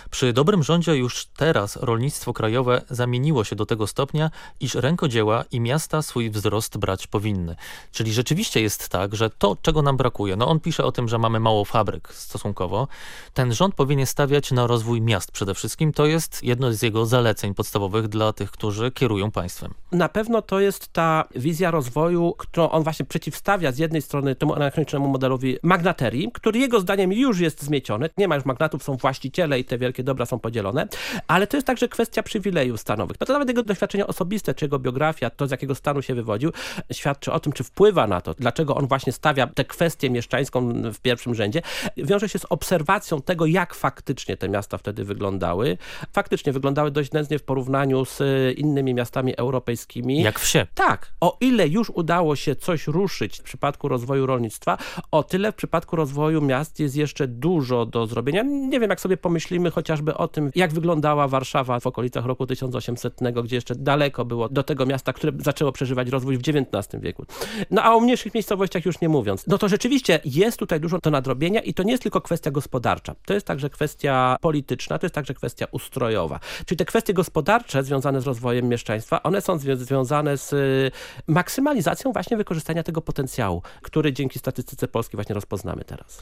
Przy dobrym rządzie już teraz rolnictwo krajowe zamieniło się do tego stopnia, iż rękodzieła i miasta swój wzrost brać powinny. Czyli rzeczywiście rzeczywiście jest tak, że to, czego nam brakuje, no on pisze o tym, że mamy mało fabryk stosunkowo, ten rząd powinien stawiać na rozwój miast przede wszystkim. To jest jedno z jego zaleceń podstawowych dla tych, którzy kierują państwem. Na pewno to jest ta wizja rozwoju, którą on właśnie przeciwstawia z jednej strony temu anachronicznemu modelowi magnaterii, który jego zdaniem już jest zmieciony. Nie ma już magnatów, są właściciele i te wielkie dobra są podzielone, ale to jest także kwestia przywilejów stanowych. No to nawet jego doświadczenia osobiste, czy jego biografia, to z jakiego stanu się wywodził, świadczy o tym, czy wpływa na to, miasto. Dlaczego on właśnie stawia tę kwestię mieszczańską w pierwszym rzędzie? Wiąże się z obserwacją tego, jak faktycznie te miasta wtedy wyglądały. Faktycznie wyglądały dość nędznie w porównaniu z innymi miastami europejskimi. Jak wsie. Tak. O ile już udało się coś ruszyć w przypadku rozwoju rolnictwa, o tyle w przypadku rozwoju miast jest jeszcze dużo do zrobienia. Nie wiem, jak sobie pomyślimy chociażby o tym, jak wyglądała Warszawa w okolicach roku 1800, gdzie jeszcze daleko było do tego miasta, które zaczęło przeżywać rozwój w XIX wieku. No a o mniejszych miejscowościach już nie mówiąc. No to rzeczywiście jest tutaj dużo do nadrobienia i to nie jest tylko kwestia gospodarcza. To jest także kwestia polityczna, to jest także kwestia ustrojowa. Czyli te kwestie gospodarcze związane z rozwojem mieszczaństwa, one są związane z y, maksymalizacją właśnie wykorzystania tego potencjału, który dzięki statystyce polskiej właśnie rozpoznamy teraz.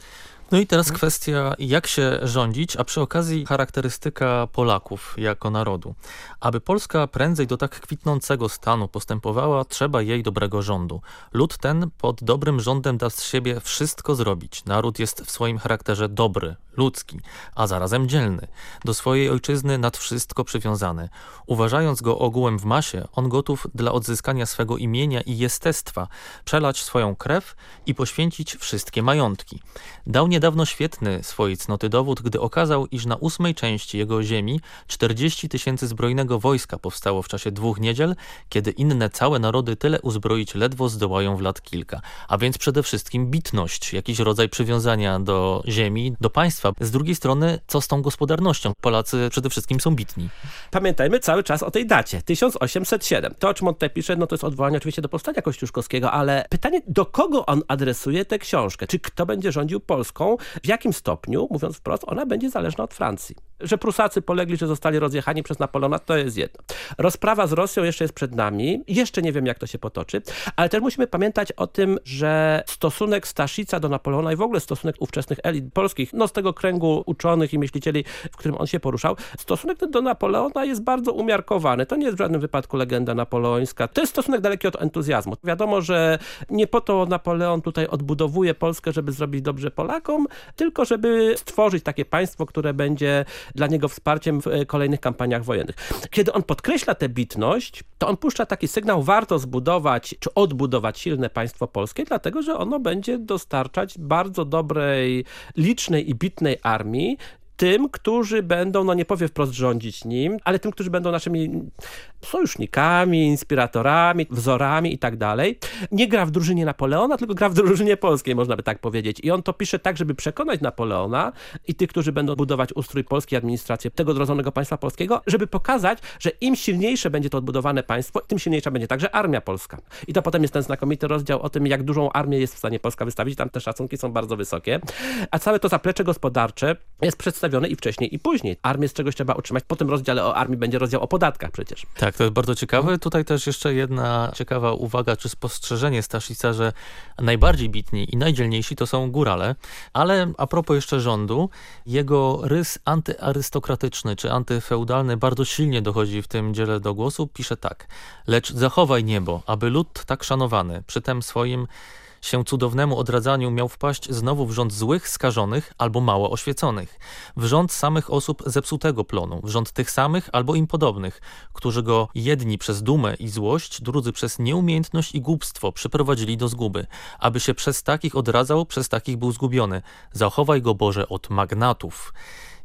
No i teraz kwestia, jak się rządzić, a przy okazji charakterystyka Polaków jako narodu. Aby Polska prędzej do tak kwitnącego stanu postępowała, trzeba jej dobrego rządu. Lud ten pod dobrym rządem da z siebie wszystko zrobić. Naród jest w swoim charakterze dobry, ludzki, a zarazem dzielny. Do swojej ojczyzny nad wszystko przywiązany. Uważając go ogółem w masie, on gotów dla odzyskania swego imienia i jestestwa przelać swoją krew i poświęcić wszystkie majątki. Dał niedawno świetny swojej cnoty dowód, gdy okazał, iż na ósmej części jego ziemi 40 tysięcy zbrojnego wojska powstało w czasie dwóch niedziel, kiedy inne całe narody tyle uzbroić ledwo zdołają w lat kilka. A więc przede wszystkim bitność, jakiś rodzaj przywiązania do ziemi, do państwa. Z drugiej strony, co z tą gospodarnością? Polacy przede wszystkim są bitni. Pamiętajmy cały czas o tej dacie, 1807. To, o czym on tutaj pisze, no to jest odwołanie oczywiście do powstania kościuszkowskiego, ale pytanie, do kogo on adresuje tę książkę? Czy kto będzie rządził Polską? W jakim stopniu, mówiąc wprost, ona będzie zależna od Francji. Że Prusacy polegli, że zostali rozjechani przez Napoleona, to jest jedno. Rozprawa z Rosją jeszcze jest przed nami. Jeszcze nie wiem, jak to się potoczy, ale też musimy pamiętać o tym, że stosunek Staszica do Napoleona i w ogóle stosunek ówczesnych elit polskich, no z tego kręgu uczonych i myślicieli, w którym on się poruszał, stosunek do Napoleona jest bardzo umiarkowany. To nie jest w żadnym wypadku legenda napoleońska. To jest stosunek daleki od entuzjazmu. Wiadomo, że nie po to Napoleon tutaj odbudowuje Polskę, żeby zrobić dobrze Polakom, tylko żeby stworzyć takie państwo, które będzie dla niego wsparciem w e, kolejnych kampaniach wojennych. Kiedy on podkreśla tę bitność, to on puszcza taki sygnał, warto zbudować czy odbudować silne państwo polskie, dlatego że ono będzie dostarczać bardzo dobrej, licznej i bitnej armii, tym, którzy będą, no nie powiem wprost rządzić nim, ale tym, którzy będą naszymi sojusznikami, inspiratorami, wzorami i tak dalej. Nie gra w drużynie Napoleona, tylko gra w drużynie polskiej, można by tak powiedzieć. I on to pisze tak, żeby przekonać Napoleona i tych, którzy będą budować ustrój polskiej administracji, tego drodzonego państwa polskiego, żeby pokazać, że im silniejsze będzie to odbudowane państwo, tym silniejsza będzie także armia polska. I to potem jest ten znakomity rozdział o tym, jak dużą armię jest w stanie Polska wystawić. Tam te szacunki są bardzo wysokie. A całe to zaplecze gospodarcze jest przedstawione i wcześniej, i później. Armię z czegoś trzeba utrzymać. Po tym rozdziale o armii będzie rozdział o podatkach przecież. Tak, to jest bardzo ciekawe. Tutaj też jeszcze jedna ciekawa uwaga, czy spostrzeżenie Staszica, że najbardziej bitni i najdzielniejsi to są górale. Ale a propos jeszcze rządu, jego rys antyarystokratyczny czy antyfeudalny bardzo silnie dochodzi w tym dziele do głosu. Pisze tak. Lecz zachowaj niebo, aby lud tak szanowany, przy tym swoim się cudownemu odradzaniu miał wpaść znowu w rząd złych, skażonych albo mało oświeconych, w rząd samych osób zepsutego plonu, w rząd tych samych albo im podobnych, którzy go jedni przez dumę i złość, drudzy przez nieumiejętność i głupstwo przyprowadzili do zguby, aby się przez takich odradzał, przez takich był zgubiony. Zachowaj go Boże od magnatów.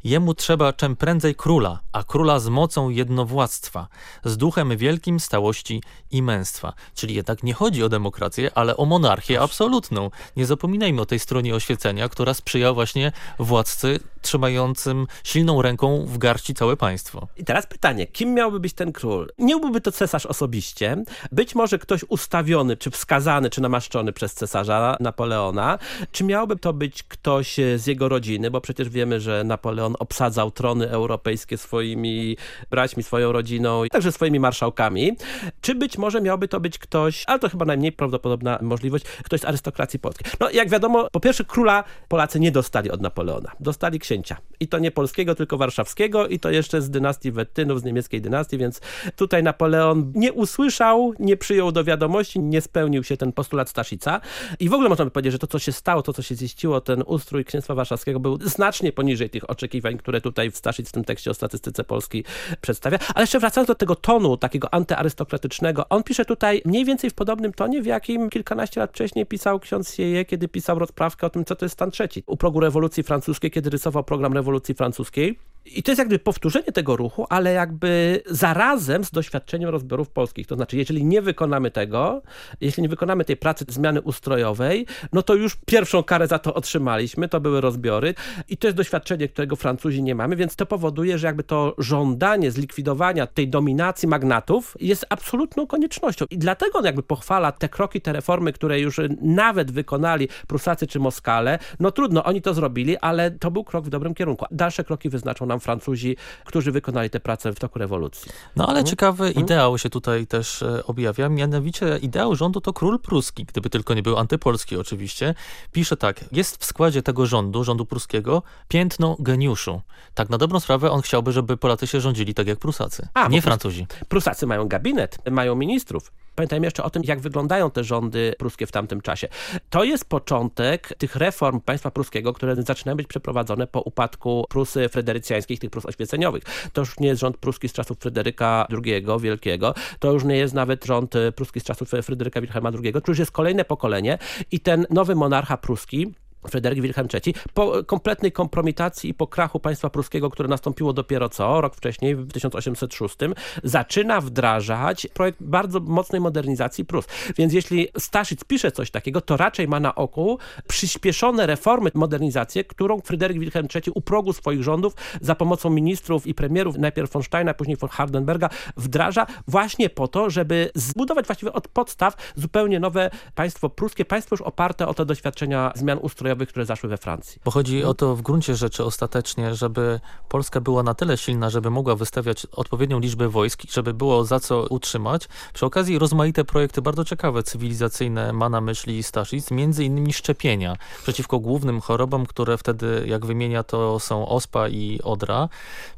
Jemu trzeba czym prędzej króla, a króla z mocą jednowładztwa, z duchem wielkim stałości i męstwa. Czyli jednak nie chodzi o demokrację, ale o monarchię absolutną. Nie zapominajmy o tej stronie oświecenia, która sprzyja właśnie władcy trzymającym silną ręką w garści całe państwo. I teraz pytanie, kim miałby być ten król? Nie byłby to cesarz osobiście, być może ktoś ustawiony, czy wskazany, czy namaszczony przez cesarza Napoleona, czy miałby to być ktoś z jego rodziny, bo przecież wiemy, że Napoleon obsadzał trony europejskie swoimi braćmi, swoją rodziną, także swoimi marszałkami, czy być może miałby to być ktoś, ale to chyba najmniej prawdopodobna możliwość, ktoś z arystokracji polskiej. No jak wiadomo, po pierwsze króla Polacy nie dostali od Napoleona, dostali księcia. I to nie polskiego, tylko warszawskiego i to jeszcze z dynastii Wettynów, z niemieckiej dynastii, więc tutaj Napoleon nie usłyszał, nie przyjął do wiadomości, nie spełnił się ten postulat Staszica. I w ogóle można by powiedzieć, że to, co się stało, to, co się ziściło, ten ustrój księstwa warszawskiego był znacznie poniżej tych oczekiwań oczekiwań, które tutaj Staszic w tym tekście o statystyce Polski przedstawia. Ale jeszcze wracając do tego tonu takiego antyarystokratycznego, on pisze tutaj mniej więcej w podobnym tonie, w jakim kilkanaście lat wcześniej pisał ksiądz Sieje, kiedy pisał rozprawkę o tym, co to jest stan trzeci. U progu rewolucji francuskiej, kiedy rysował program rewolucji francuskiej. I to jest jakby powtórzenie tego ruchu, ale jakby zarazem z doświadczeniem rozbiorów polskich. To znaczy, jeżeli nie wykonamy tego, jeśli nie wykonamy tej pracy zmiany ustrojowej, no to już pierwszą karę za to otrzymaliśmy, to były rozbiory i to jest doświadczenie, którego Francuzi nie mamy, więc to powoduje, że jakby to żądanie zlikwidowania tej dominacji magnatów jest absolutną koniecznością. I dlatego on jakby pochwala te kroki, te reformy, które już nawet wykonali Prusacy czy Moskale. No trudno, oni to zrobili, ale to był krok w dobrym kierunku. Dalsze kroki wyznaczą nam nam Francuzi, którzy wykonali tę pracę w toku rewolucji. No ale hmm? ciekawy hmm? ideał się tutaj też e, objawia, mianowicie ideał rządu to król pruski, gdyby tylko nie był antypolski oczywiście. Pisze tak, jest w składzie tego rządu, rządu pruskiego, piętno geniuszu. Tak na dobrą sprawę on chciałby, żeby Polacy się rządzili tak jak Prusacy, A, nie Francuzi. Prusacy mają gabinet, mają ministrów. Pamiętajmy jeszcze o tym, jak wyglądają te rządy pruskie w tamtym czasie. To jest początek tych reform państwa pruskiego, które zaczynają być przeprowadzone po upadku Prus frederycjańskich, tych Prus oświeceniowych. To już nie jest rząd pruski z czasów Fryderyka II Wielkiego, to już nie jest nawet rząd pruski z czasów Fryderyka Wilhelma II, to już jest kolejne pokolenie i ten nowy monarcha pruski Fryderyk Wilhelm III, po kompletnej kompromitacji i po krachu państwa pruskiego, które nastąpiło dopiero co, rok wcześniej, w 1806, zaczyna wdrażać projekt bardzo mocnej modernizacji Prus. Więc jeśli Staszic pisze coś takiego, to raczej ma na oku przyspieszone reformy, modernizację, którą Fryderyk Wilhelm III u progu swoich rządów za pomocą ministrów i premierów, najpierw von Steina, później von Hardenberga, wdraża właśnie po to, żeby zbudować właściwie od podstaw zupełnie nowe państwo pruskie, państwo już oparte o te doświadczenia zmian ustrojowych które zaszły we Francji. Bo chodzi o to w gruncie rzeczy ostatecznie, żeby Polska była na tyle silna, żeby mogła wystawiać odpowiednią liczbę wojsk, żeby było za co utrzymać. Przy okazji rozmaite projekty, bardzo ciekawe, cywilizacyjne ma na myśli Staszic, między innymi szczepienia przeciwko głównym chorobom, które wtedy, jak wymienia, to są ospa i odra.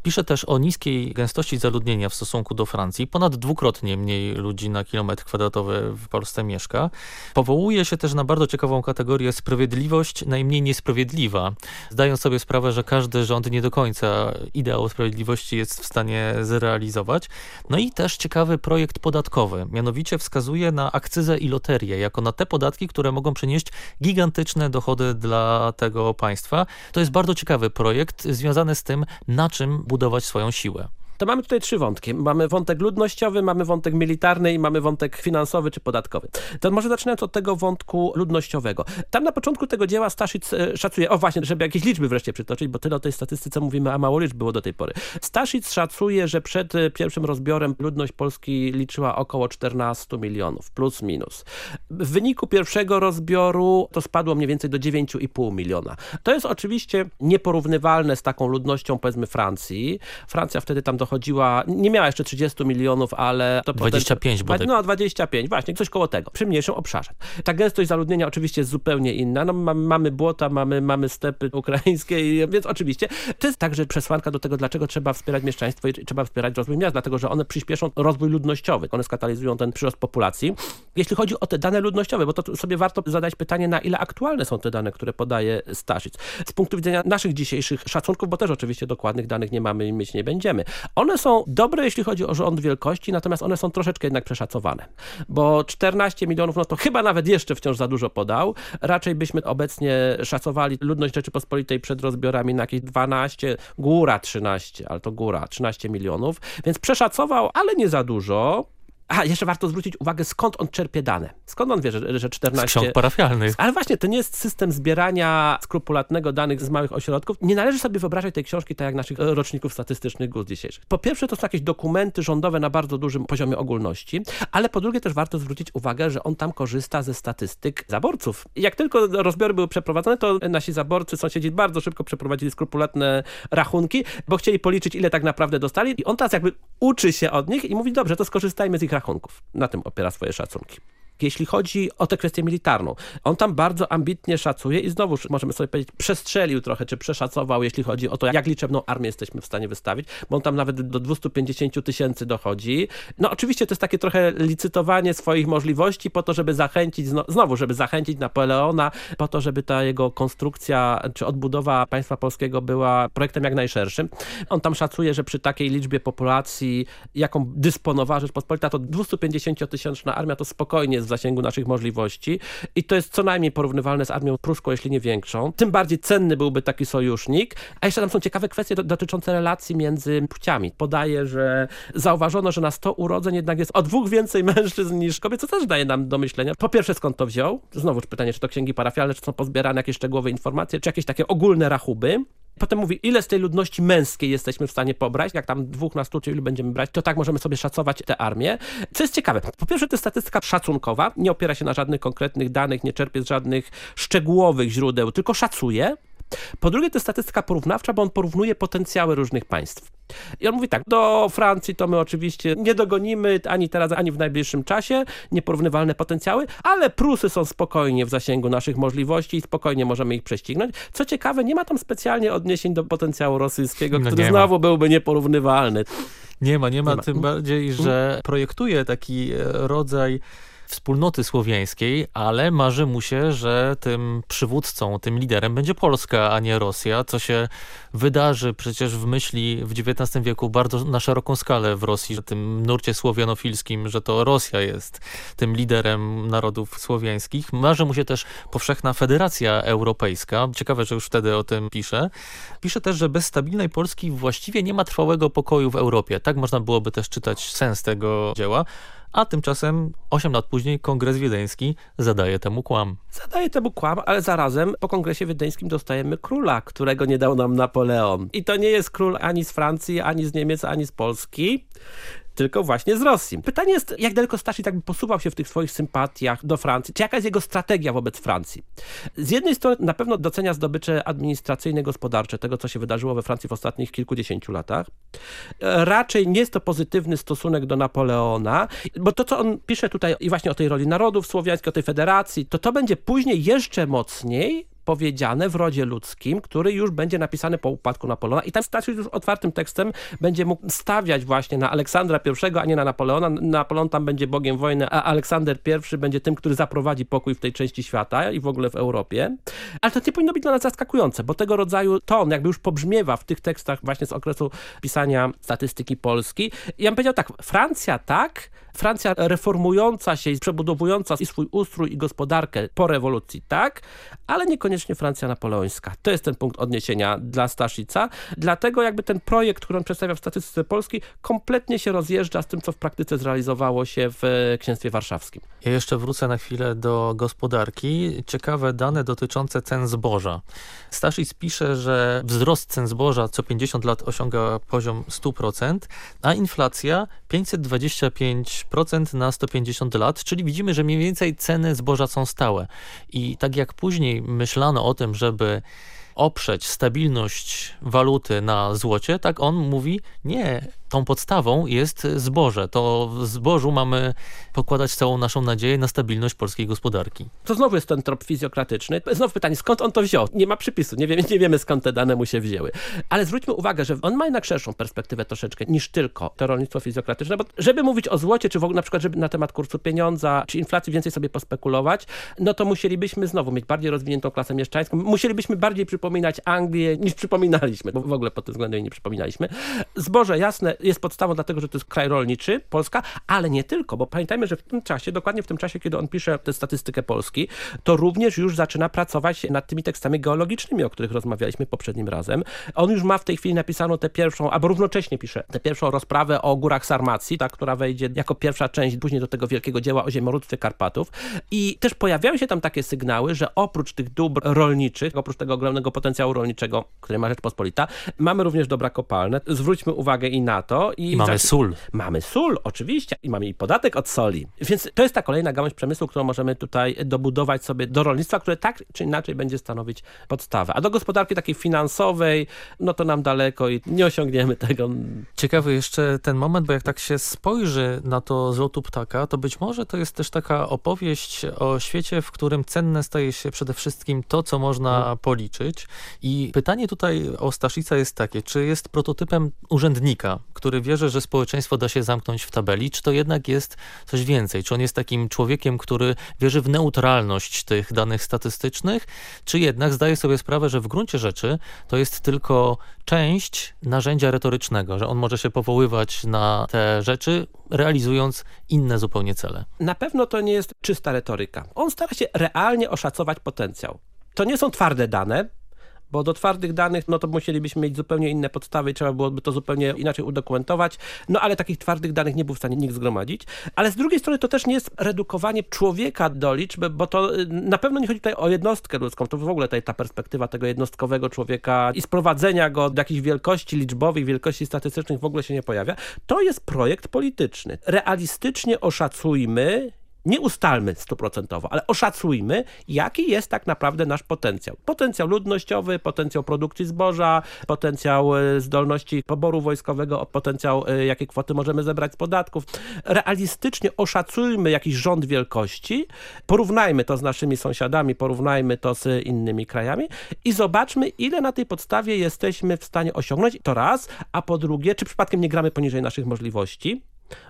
Pisze też o niskiej gęstości zaludnienia w stosunku do Francji. Ponad dwukrotnie mniej ludzi na kilometr kwadratowy w Polsce mieszka. Powołuje się też na bardzo ciekawą kategorię sprawiedliwość najmniej niesprawiedliwa, zdając sobie sprawę, że każdy rząd nie do końca ideał sprawiedliwości jest w stanie zrealizować. No i też ciekawy projekt podatkowy, mianowicie wskazuje na akcyzę i loterię, jako na te podatki, które mogą przynieść gigantyczne dochody dla tego państwa. To jest bardzo ciekawy projekt związany z tym, na czym budować swoją siłę to mamy tutaj trzy wątki. Mamy wątek ludnościowy, mamy wątek militarny i mamy wątek finansowy czy podatkowy. To może zaczynając od tego wątku ludnościowego. Tam na początku tego dzieła Staszic e, szacuje, o właśnie, żeby jakieś liczby wreszcie przytoczyć, bo tyle o tej statystyce mówimy, a mało liczb było do tej pory. Staszic szacuje, że przed e, pierwszym rozbiorem ludność Polski liczyła około 14 milionów, plus minus. W wyniku pierwszego rozbioru to spadło mniej więcej do 9,5 miliona. To jest oczywiście nieporównywalne z taką ludnością powiedzmy Francji. Francja wtedy tam do dochodziła, nie miała jeszcze 30 milionów, ale... To 25 potem, No 25, właśnie, coś koło tego, przy mniejszym obszarze. Ta gęstość zaludnienia oczywiście jest zupełnie inna, no mamy, mamy błota, mamy, mamy stepy ukraińskie, więc oczywiście to jest także przesłanka do tego, dlaczego trzeba wspierać mieszczaństwo i trzeba wspierać rozwój miast, dlatego że one przyspieszą rozwój ludnościowy, one skatalizują ten przyrost populacji. Jeśli chodzi o te dane ludnościowe, bo to sobie warto zadać pytanie, na ile aktualne są te dane, które podaje Staszic. Z punktu widzenia naszych dzisiejszych szacunków, bo też oczywiście dokładnych danych nie mamy i mieć nie będziemy, one są dobre, jeśli chodzi o rząd wielkości, natomiast one są troszeczkę jednak przeszacowane, bo 14 milionów, no to chyba nawet jeszcze wciąż za dużo podał. Raczej byśmy obecnie szacowali ludność Rzeczypospolitej przed rozbiorami na jakieś 12, góra 13, ale to góra, 13 milionów, więc przeszacował, ale nie za dużo. A, jeszcze warto zwrócić uwagę, skąd on czerpie dane. Skąd on wie, że, że 14... Z ksiąg parafialnych. Ale właśnie, to nie jest system zbierania skrupulatnego danych z małych ośrodków. Nie należy sobie wyobrażać tej książki tak jak naszych roczników statystycznych GUS dzisiejszych. Po pierwsze, to są jakieś dokumenty rządowe na bardzo dużym poziomie ogólności, ale po drugie też warto zwrócić uwagę, że on tam korzysta ze statystyk zaborców. Jak tylko rozbiory były przeprowadzone, to nasi zaborcy, sąsiedzi bardzo szybko przeprowadzili skrupulatne rachunki, bo chcieli policzyć, ile tak naprawdę dostali i on teraz jakby uczy się od nich i mówi, dobrze, to skorzystajmy z ich Na tym opiera swoje szacunki. Jeśli chodzi o tę kwestię militarną. On tam bardzo ambitnie szacuje i znowu możemy sobie powiedzieć, przestrzelił trochę, czy przeszacował, jeśli chodzi o to, jak liczebną armię jesteśmy w stanie wystawić, bo on tam nawet do 250 tysięcy dochodzi. No oczywiście to jest takie trochę licytowanie swoich możliwości po to, żeby zachęcić, znowu, żeby zachęcić Napoleona, po to, żeby ta jego konstrukcja, czy odbudowa państwa polskiego była projektem jak najszerszym. On tam szacuje, że przy takiej liczbie populacji, jaką dysponowała Rzeczpospolita, to 250-tysięczna armia to spokojnie w zasięgu naszych możliwości i to jest co najmniej porównywalne z armią pruską, jeśli nie większą. Tym bardziej cenny byłby taki sojusznik. A jeszcze tam są ciekawe kwestie dotyczące relacji między płciami. Podaje, że zauważono, że na 100 urodzeń jednak jest o dwóch więcej mężczyzn niż kobiet, co też daje nam do myślenia. Po pierwsze, skąd to wziął? Znowu pytanie, czy to księgi parafialne, czy są pozbierane jakieś szczegółowe informacje, czy jakieś takie ogólne rachuby. Potem mówi, ile z tej ludności męskiej jesteśmy w stanie pobrać, jak tam dwóch na stu, czy ilu będziemy brać, to tak możemy sobie szacować tę armię. Co jest ciekawe, po pierwsze to jest statystyka szacunkowa, nie opiera się na żadnych konkretnych danych, nie czerpie z żadnych szczegółowych źródeł, tylko szacuje. Po drugie, to jest statystyka porównawcza, bo on porównuje potencjały różnych państw. I on mówi tak, do Francji to my oczywiście nie dogonimy ani teraz, ani w najbliższym czasie, nieporównywalne potencjały, ale Prusy są spokojnie w zasięgu naszych możliwości i spokojnie możemy ich prześcignąć. Co ciekawe, nie ma tam specjalnie odniesień do potencjału rosyjskiego, no który znowu ma. byłby nieporównywalny. Nie ma, nie ma, nie ma. tym bardziej, że projektuje taki e, rodzaj wspólnoty słowiańskiej, ale marzy mu się, że tym przywódcą, tym liderem będzie Polska, a nie Rosja, co się wydarzy przecież w myśli w XIX wieku bardzo na szeroką skalę w Rosji, w tym nurcie słowianofilskim, że to Rosja jest tym liderem narodów słowiańskich. Marzy mu się też powszechna federacja europejska. Ciekawe, że już wtedy o tym pisze. Pisze też, że bez stabilnej Polski właściwie nie ma trwałego pokoju w Europie. Tak można byłoby też czytać sens tego dzieła a tymczasem 8 lat później Kongres Wiedeński zadaje temu kłam. Zadaje temu kłam, ale zarazem po Kongresie Wiedeńskim dostajemy króla, którego nie dał nam Napoleon. I to nie jest król ani z Francji, ani z Niemiec, ani z Polski, tylko właśnie z Rosji. Pytanie jest, jak daleko Staszi tak by posuwał się w tych swoich sympatiach do Francji? Czy jaka jest jego strategia wobec Francji? Z jednej strony na pewno docenia zdobycze administracyjne, gospodarcze tego, co się wydarzyło we Francji w ostatnich kilkudziesięciu latach. Raczej nie jest to pozytywny stosunek do Napoleona, bo to, co on pisze tutaj i właśnie o tej roli narodów słowiańskich, o tej federacji, to to będzie później jeszcze mocniej powiedziane w rodzie ludzkim, który już będzie napisany po upadku Napoleona i tam Stasiu już otwartym tekstem będzie mógł stawiać właśnie na Aleksandra I, a nie na Napoleona. Napoleon tam będzie bogiem wojny, a Aleksander I będzie tym, który zaprowadzi pokój w tej części świata i w ogóle w Europie. Ale to nie powinno być dla nas zaskakujące, bo tego rodzaju ton jakby już pobrzmiewa w tych tekstach właśnie z okresu pisania statystyki Polski. I ja bym powiedział tak, Francja tak, Francja reformująca się i przebudowująca i swój ustrój i gospodarkę po rewolucji, tak, ale niekoniecznie Francja napoleońska. To jest ten punkt odniesienia dla Staszica. Dlatego jakby ten projekt, który on przedstawia w statystyce Polski, kompletnie się rozjeżdża z tym, co w praktyce zrealizowało się w Księstwie Warszawskim. Ja jeszcze wrócę na chwilę do gospodarki. Ciekawe dane dotyczące cen zboża. Staszic pisze, że wzrost cen zboża co 50 lat osiąga poziom 100%, a inflacja 525 5% na 150 lat, czyli widzimy, że mniej więcej ceny zboża są stałe. I tak jak później myślano o tym, żeby oprzeć stabilność waluty na złocie, tak on mówi, nie, tą podstawą jest zboże. To w zbożu mamy pokładać całą naszą nadzieję na stabilność polskiej gospodarki. To znowu jest ten trop fizjokratyczny. Znowu pytanie, skąd on to wziął? Nie ma przypisu, nie wiemy, nie wiemy skąd te dane mu się wzięły. Ale zwróćmy uwagę, że on ma jednak szerszą perspektywę troszeczkę niż tylko to rolnictwo fizjokratyczne, bo żeby mówić o złocie, czy w ogóle na przykład żeby na temat kursu pieniądza, czy inflacji więcej sobie pospekulować, no to musielibyśmy znowu mieć bardziej rozwiniętą klasę mieszczańską, musielibyśmy bardziej przypominać Anglię niż przypominaliśmy, bo w ogóle pod tym względem nie przypominaliśmy. Zboże, jasne, jest podstawą dlatego, że to jest kraj rolniczy, Polska, ale nie tylko, bo pamiętajmy, że w tym czasie, dokładnie w tym czasie, kiedy on pisze tę statystykę Polski, to również już zaczyna pracować nad tymi tekstami geologicznymi, o których rozmawialiśmy poprzednim razem. On już ma w tej chwili napisaną tę pierwszą, albo równocześnie pisze tę pierwszą rozprawę o górach Sarmacji, ta, która wejdzie jako pierwsza część później do tego wielkiego dzieła o ziemiorództwie Karpatów. I też pojawiają się tam takie sygnały, że oprócz tych dóbr rolniczych, oprócz tego ogromnego potencjału rolniczego, który ma Rzeczpospolita. Mamy również dobra kopalne. Zwróćmy uwagę i na to. I, I mamy sól. Mamy sól, oczywiście. I mamy i podatek od soli. Więc to jest ta kolejna gałąź przemysłu, którą możemy tutaj dobudować sobie do rolnictwa, które tak czy inaczej będzie stanowić podstawę. A do gospodarki takiej finansowej, no to nam daleko i nie osiągniemy tego. Ciekawy jeszcze ten moment, bo jak tak się spojrzy na to z lotu ptaka, to być może to jest też taka opowieść o świecie, w którym cenne staje się przede wszystkim to, co można mhm. policzyć. I pytanie tutaj o Staszica jest takie, czy jest prototypem urzędnika, który wierzy, że społeczeństwo da się zamknąć w tabeli, czy to jednak jest coś więcej? Czy on jest takim człowiekiem, który wierzy w neutralność tych danych statystycznych, czy jednak zdaje sobie sprawę, że w gruncie rzeczy to jest tylko część narzędzia retorycznego, że on może się powoływać na te rzeczy, realizując inne zupełnie cele. Na pewno to nie jest czysta retoryka. On stara się realnie oszacować potencjał. To nie są twarde dane, bo do twardych danych, no to musielibyśmy mieć zupełnie inne podstawy i trzeba byłoby to zupełnie inaczej udokumentować, no ale takich twardych danych nie był w stanie nikt zgromadzić. Ale z drugiej strony to też nie jest redukowanie człowieka do liczby, bo to y, na pewno nie chodzi tutaj o jednostkę ludzką, to w ogóle tutaj ta perspektywa tego jednostkowego człowieka i sprowadzenia go do jakichś wielkości liczbowych, wielkości statystycznych w ogóle się nie pojawia. To jest projekt polityczny. Realistycznie oszacujmy, nie ustalmy stuprocentowo, ale oszacujmy, jaki jest tak naprawdę nasz potencjał. Potencjał ludnościowy, potencjał produkcji zboża, potencjał e, zdolności poboru wojskowego, potencjał, e, jakie kwoty możemy zebrać z podatków. Realistycznie oszacujmy jakiś rząd wielkości, porównajmy to z naszymi sąsiadami, porównajmy to z innymi krajami i zobaczmy, ile na tej podstawie jesteśmy w stanie osiągnąć. To raz, a po drugie, czy przypadkiem nie gramy poniżej naszych możliwości,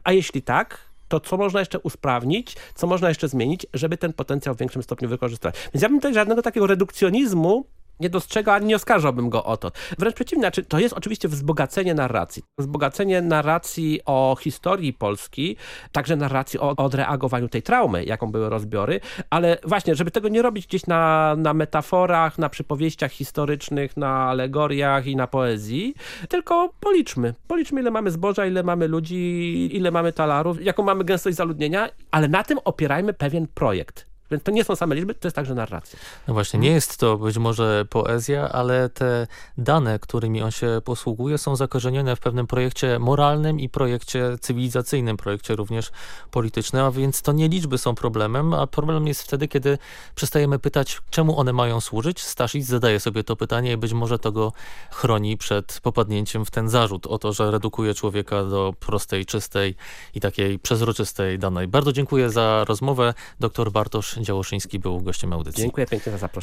a jeśli tak, to co można jeszcze usprawnić, co można jeszcze zmienić, żeby ten potencjał w większym stopniu wykorzystać. Więc ja bym tutaj żadnego takiego redukcjonizmu nie dostrzegał, ani nie oskarżałbym go o to. Wręcz przeciwnie, znaczy, to jest oczywiście wzbogacenie narracji. Wzbogacenie narracji o historii Polski, także narracji o odreagowaniu tej traumy, jaką były rozbiory, ale właśnie, żeby tego nie robić gdzieś na, na metaforach, na przypowieściach historycznych, na alegoriach i na poezji, tylko policzmy. Policzmy, ile mamy zboża, ile mamy ludzi, ile mamy talarów, jaką mamy gęstość zaludnienia, ale na tym opierajmy pewien projekt. Więc to nie są same liczby, to jest także narracja. No właśnie, nie jest to być może poezja, ale te dane, którymi on się posługuje, są zakorzenione w pewnym projekcie moralnym i projekcie cywilizacyjnym, projekcie również politycznym, a więc to nie liczby są problemem, a problem jest wtedy, kiedy przestajemy pytać, czemu one mają służyć. Staszic zadaje sobie to pytanie i być może to go chroni przed popadnięciem w ten zarzut o to, że redukuje człowieka do prostej, czystej i takiej przezroczystej danej. Bardzo dziękuję za rozmowę. Dr Bartosz Działoszyński był gościem audycji. Dziękuję pięknie za zaproszenie.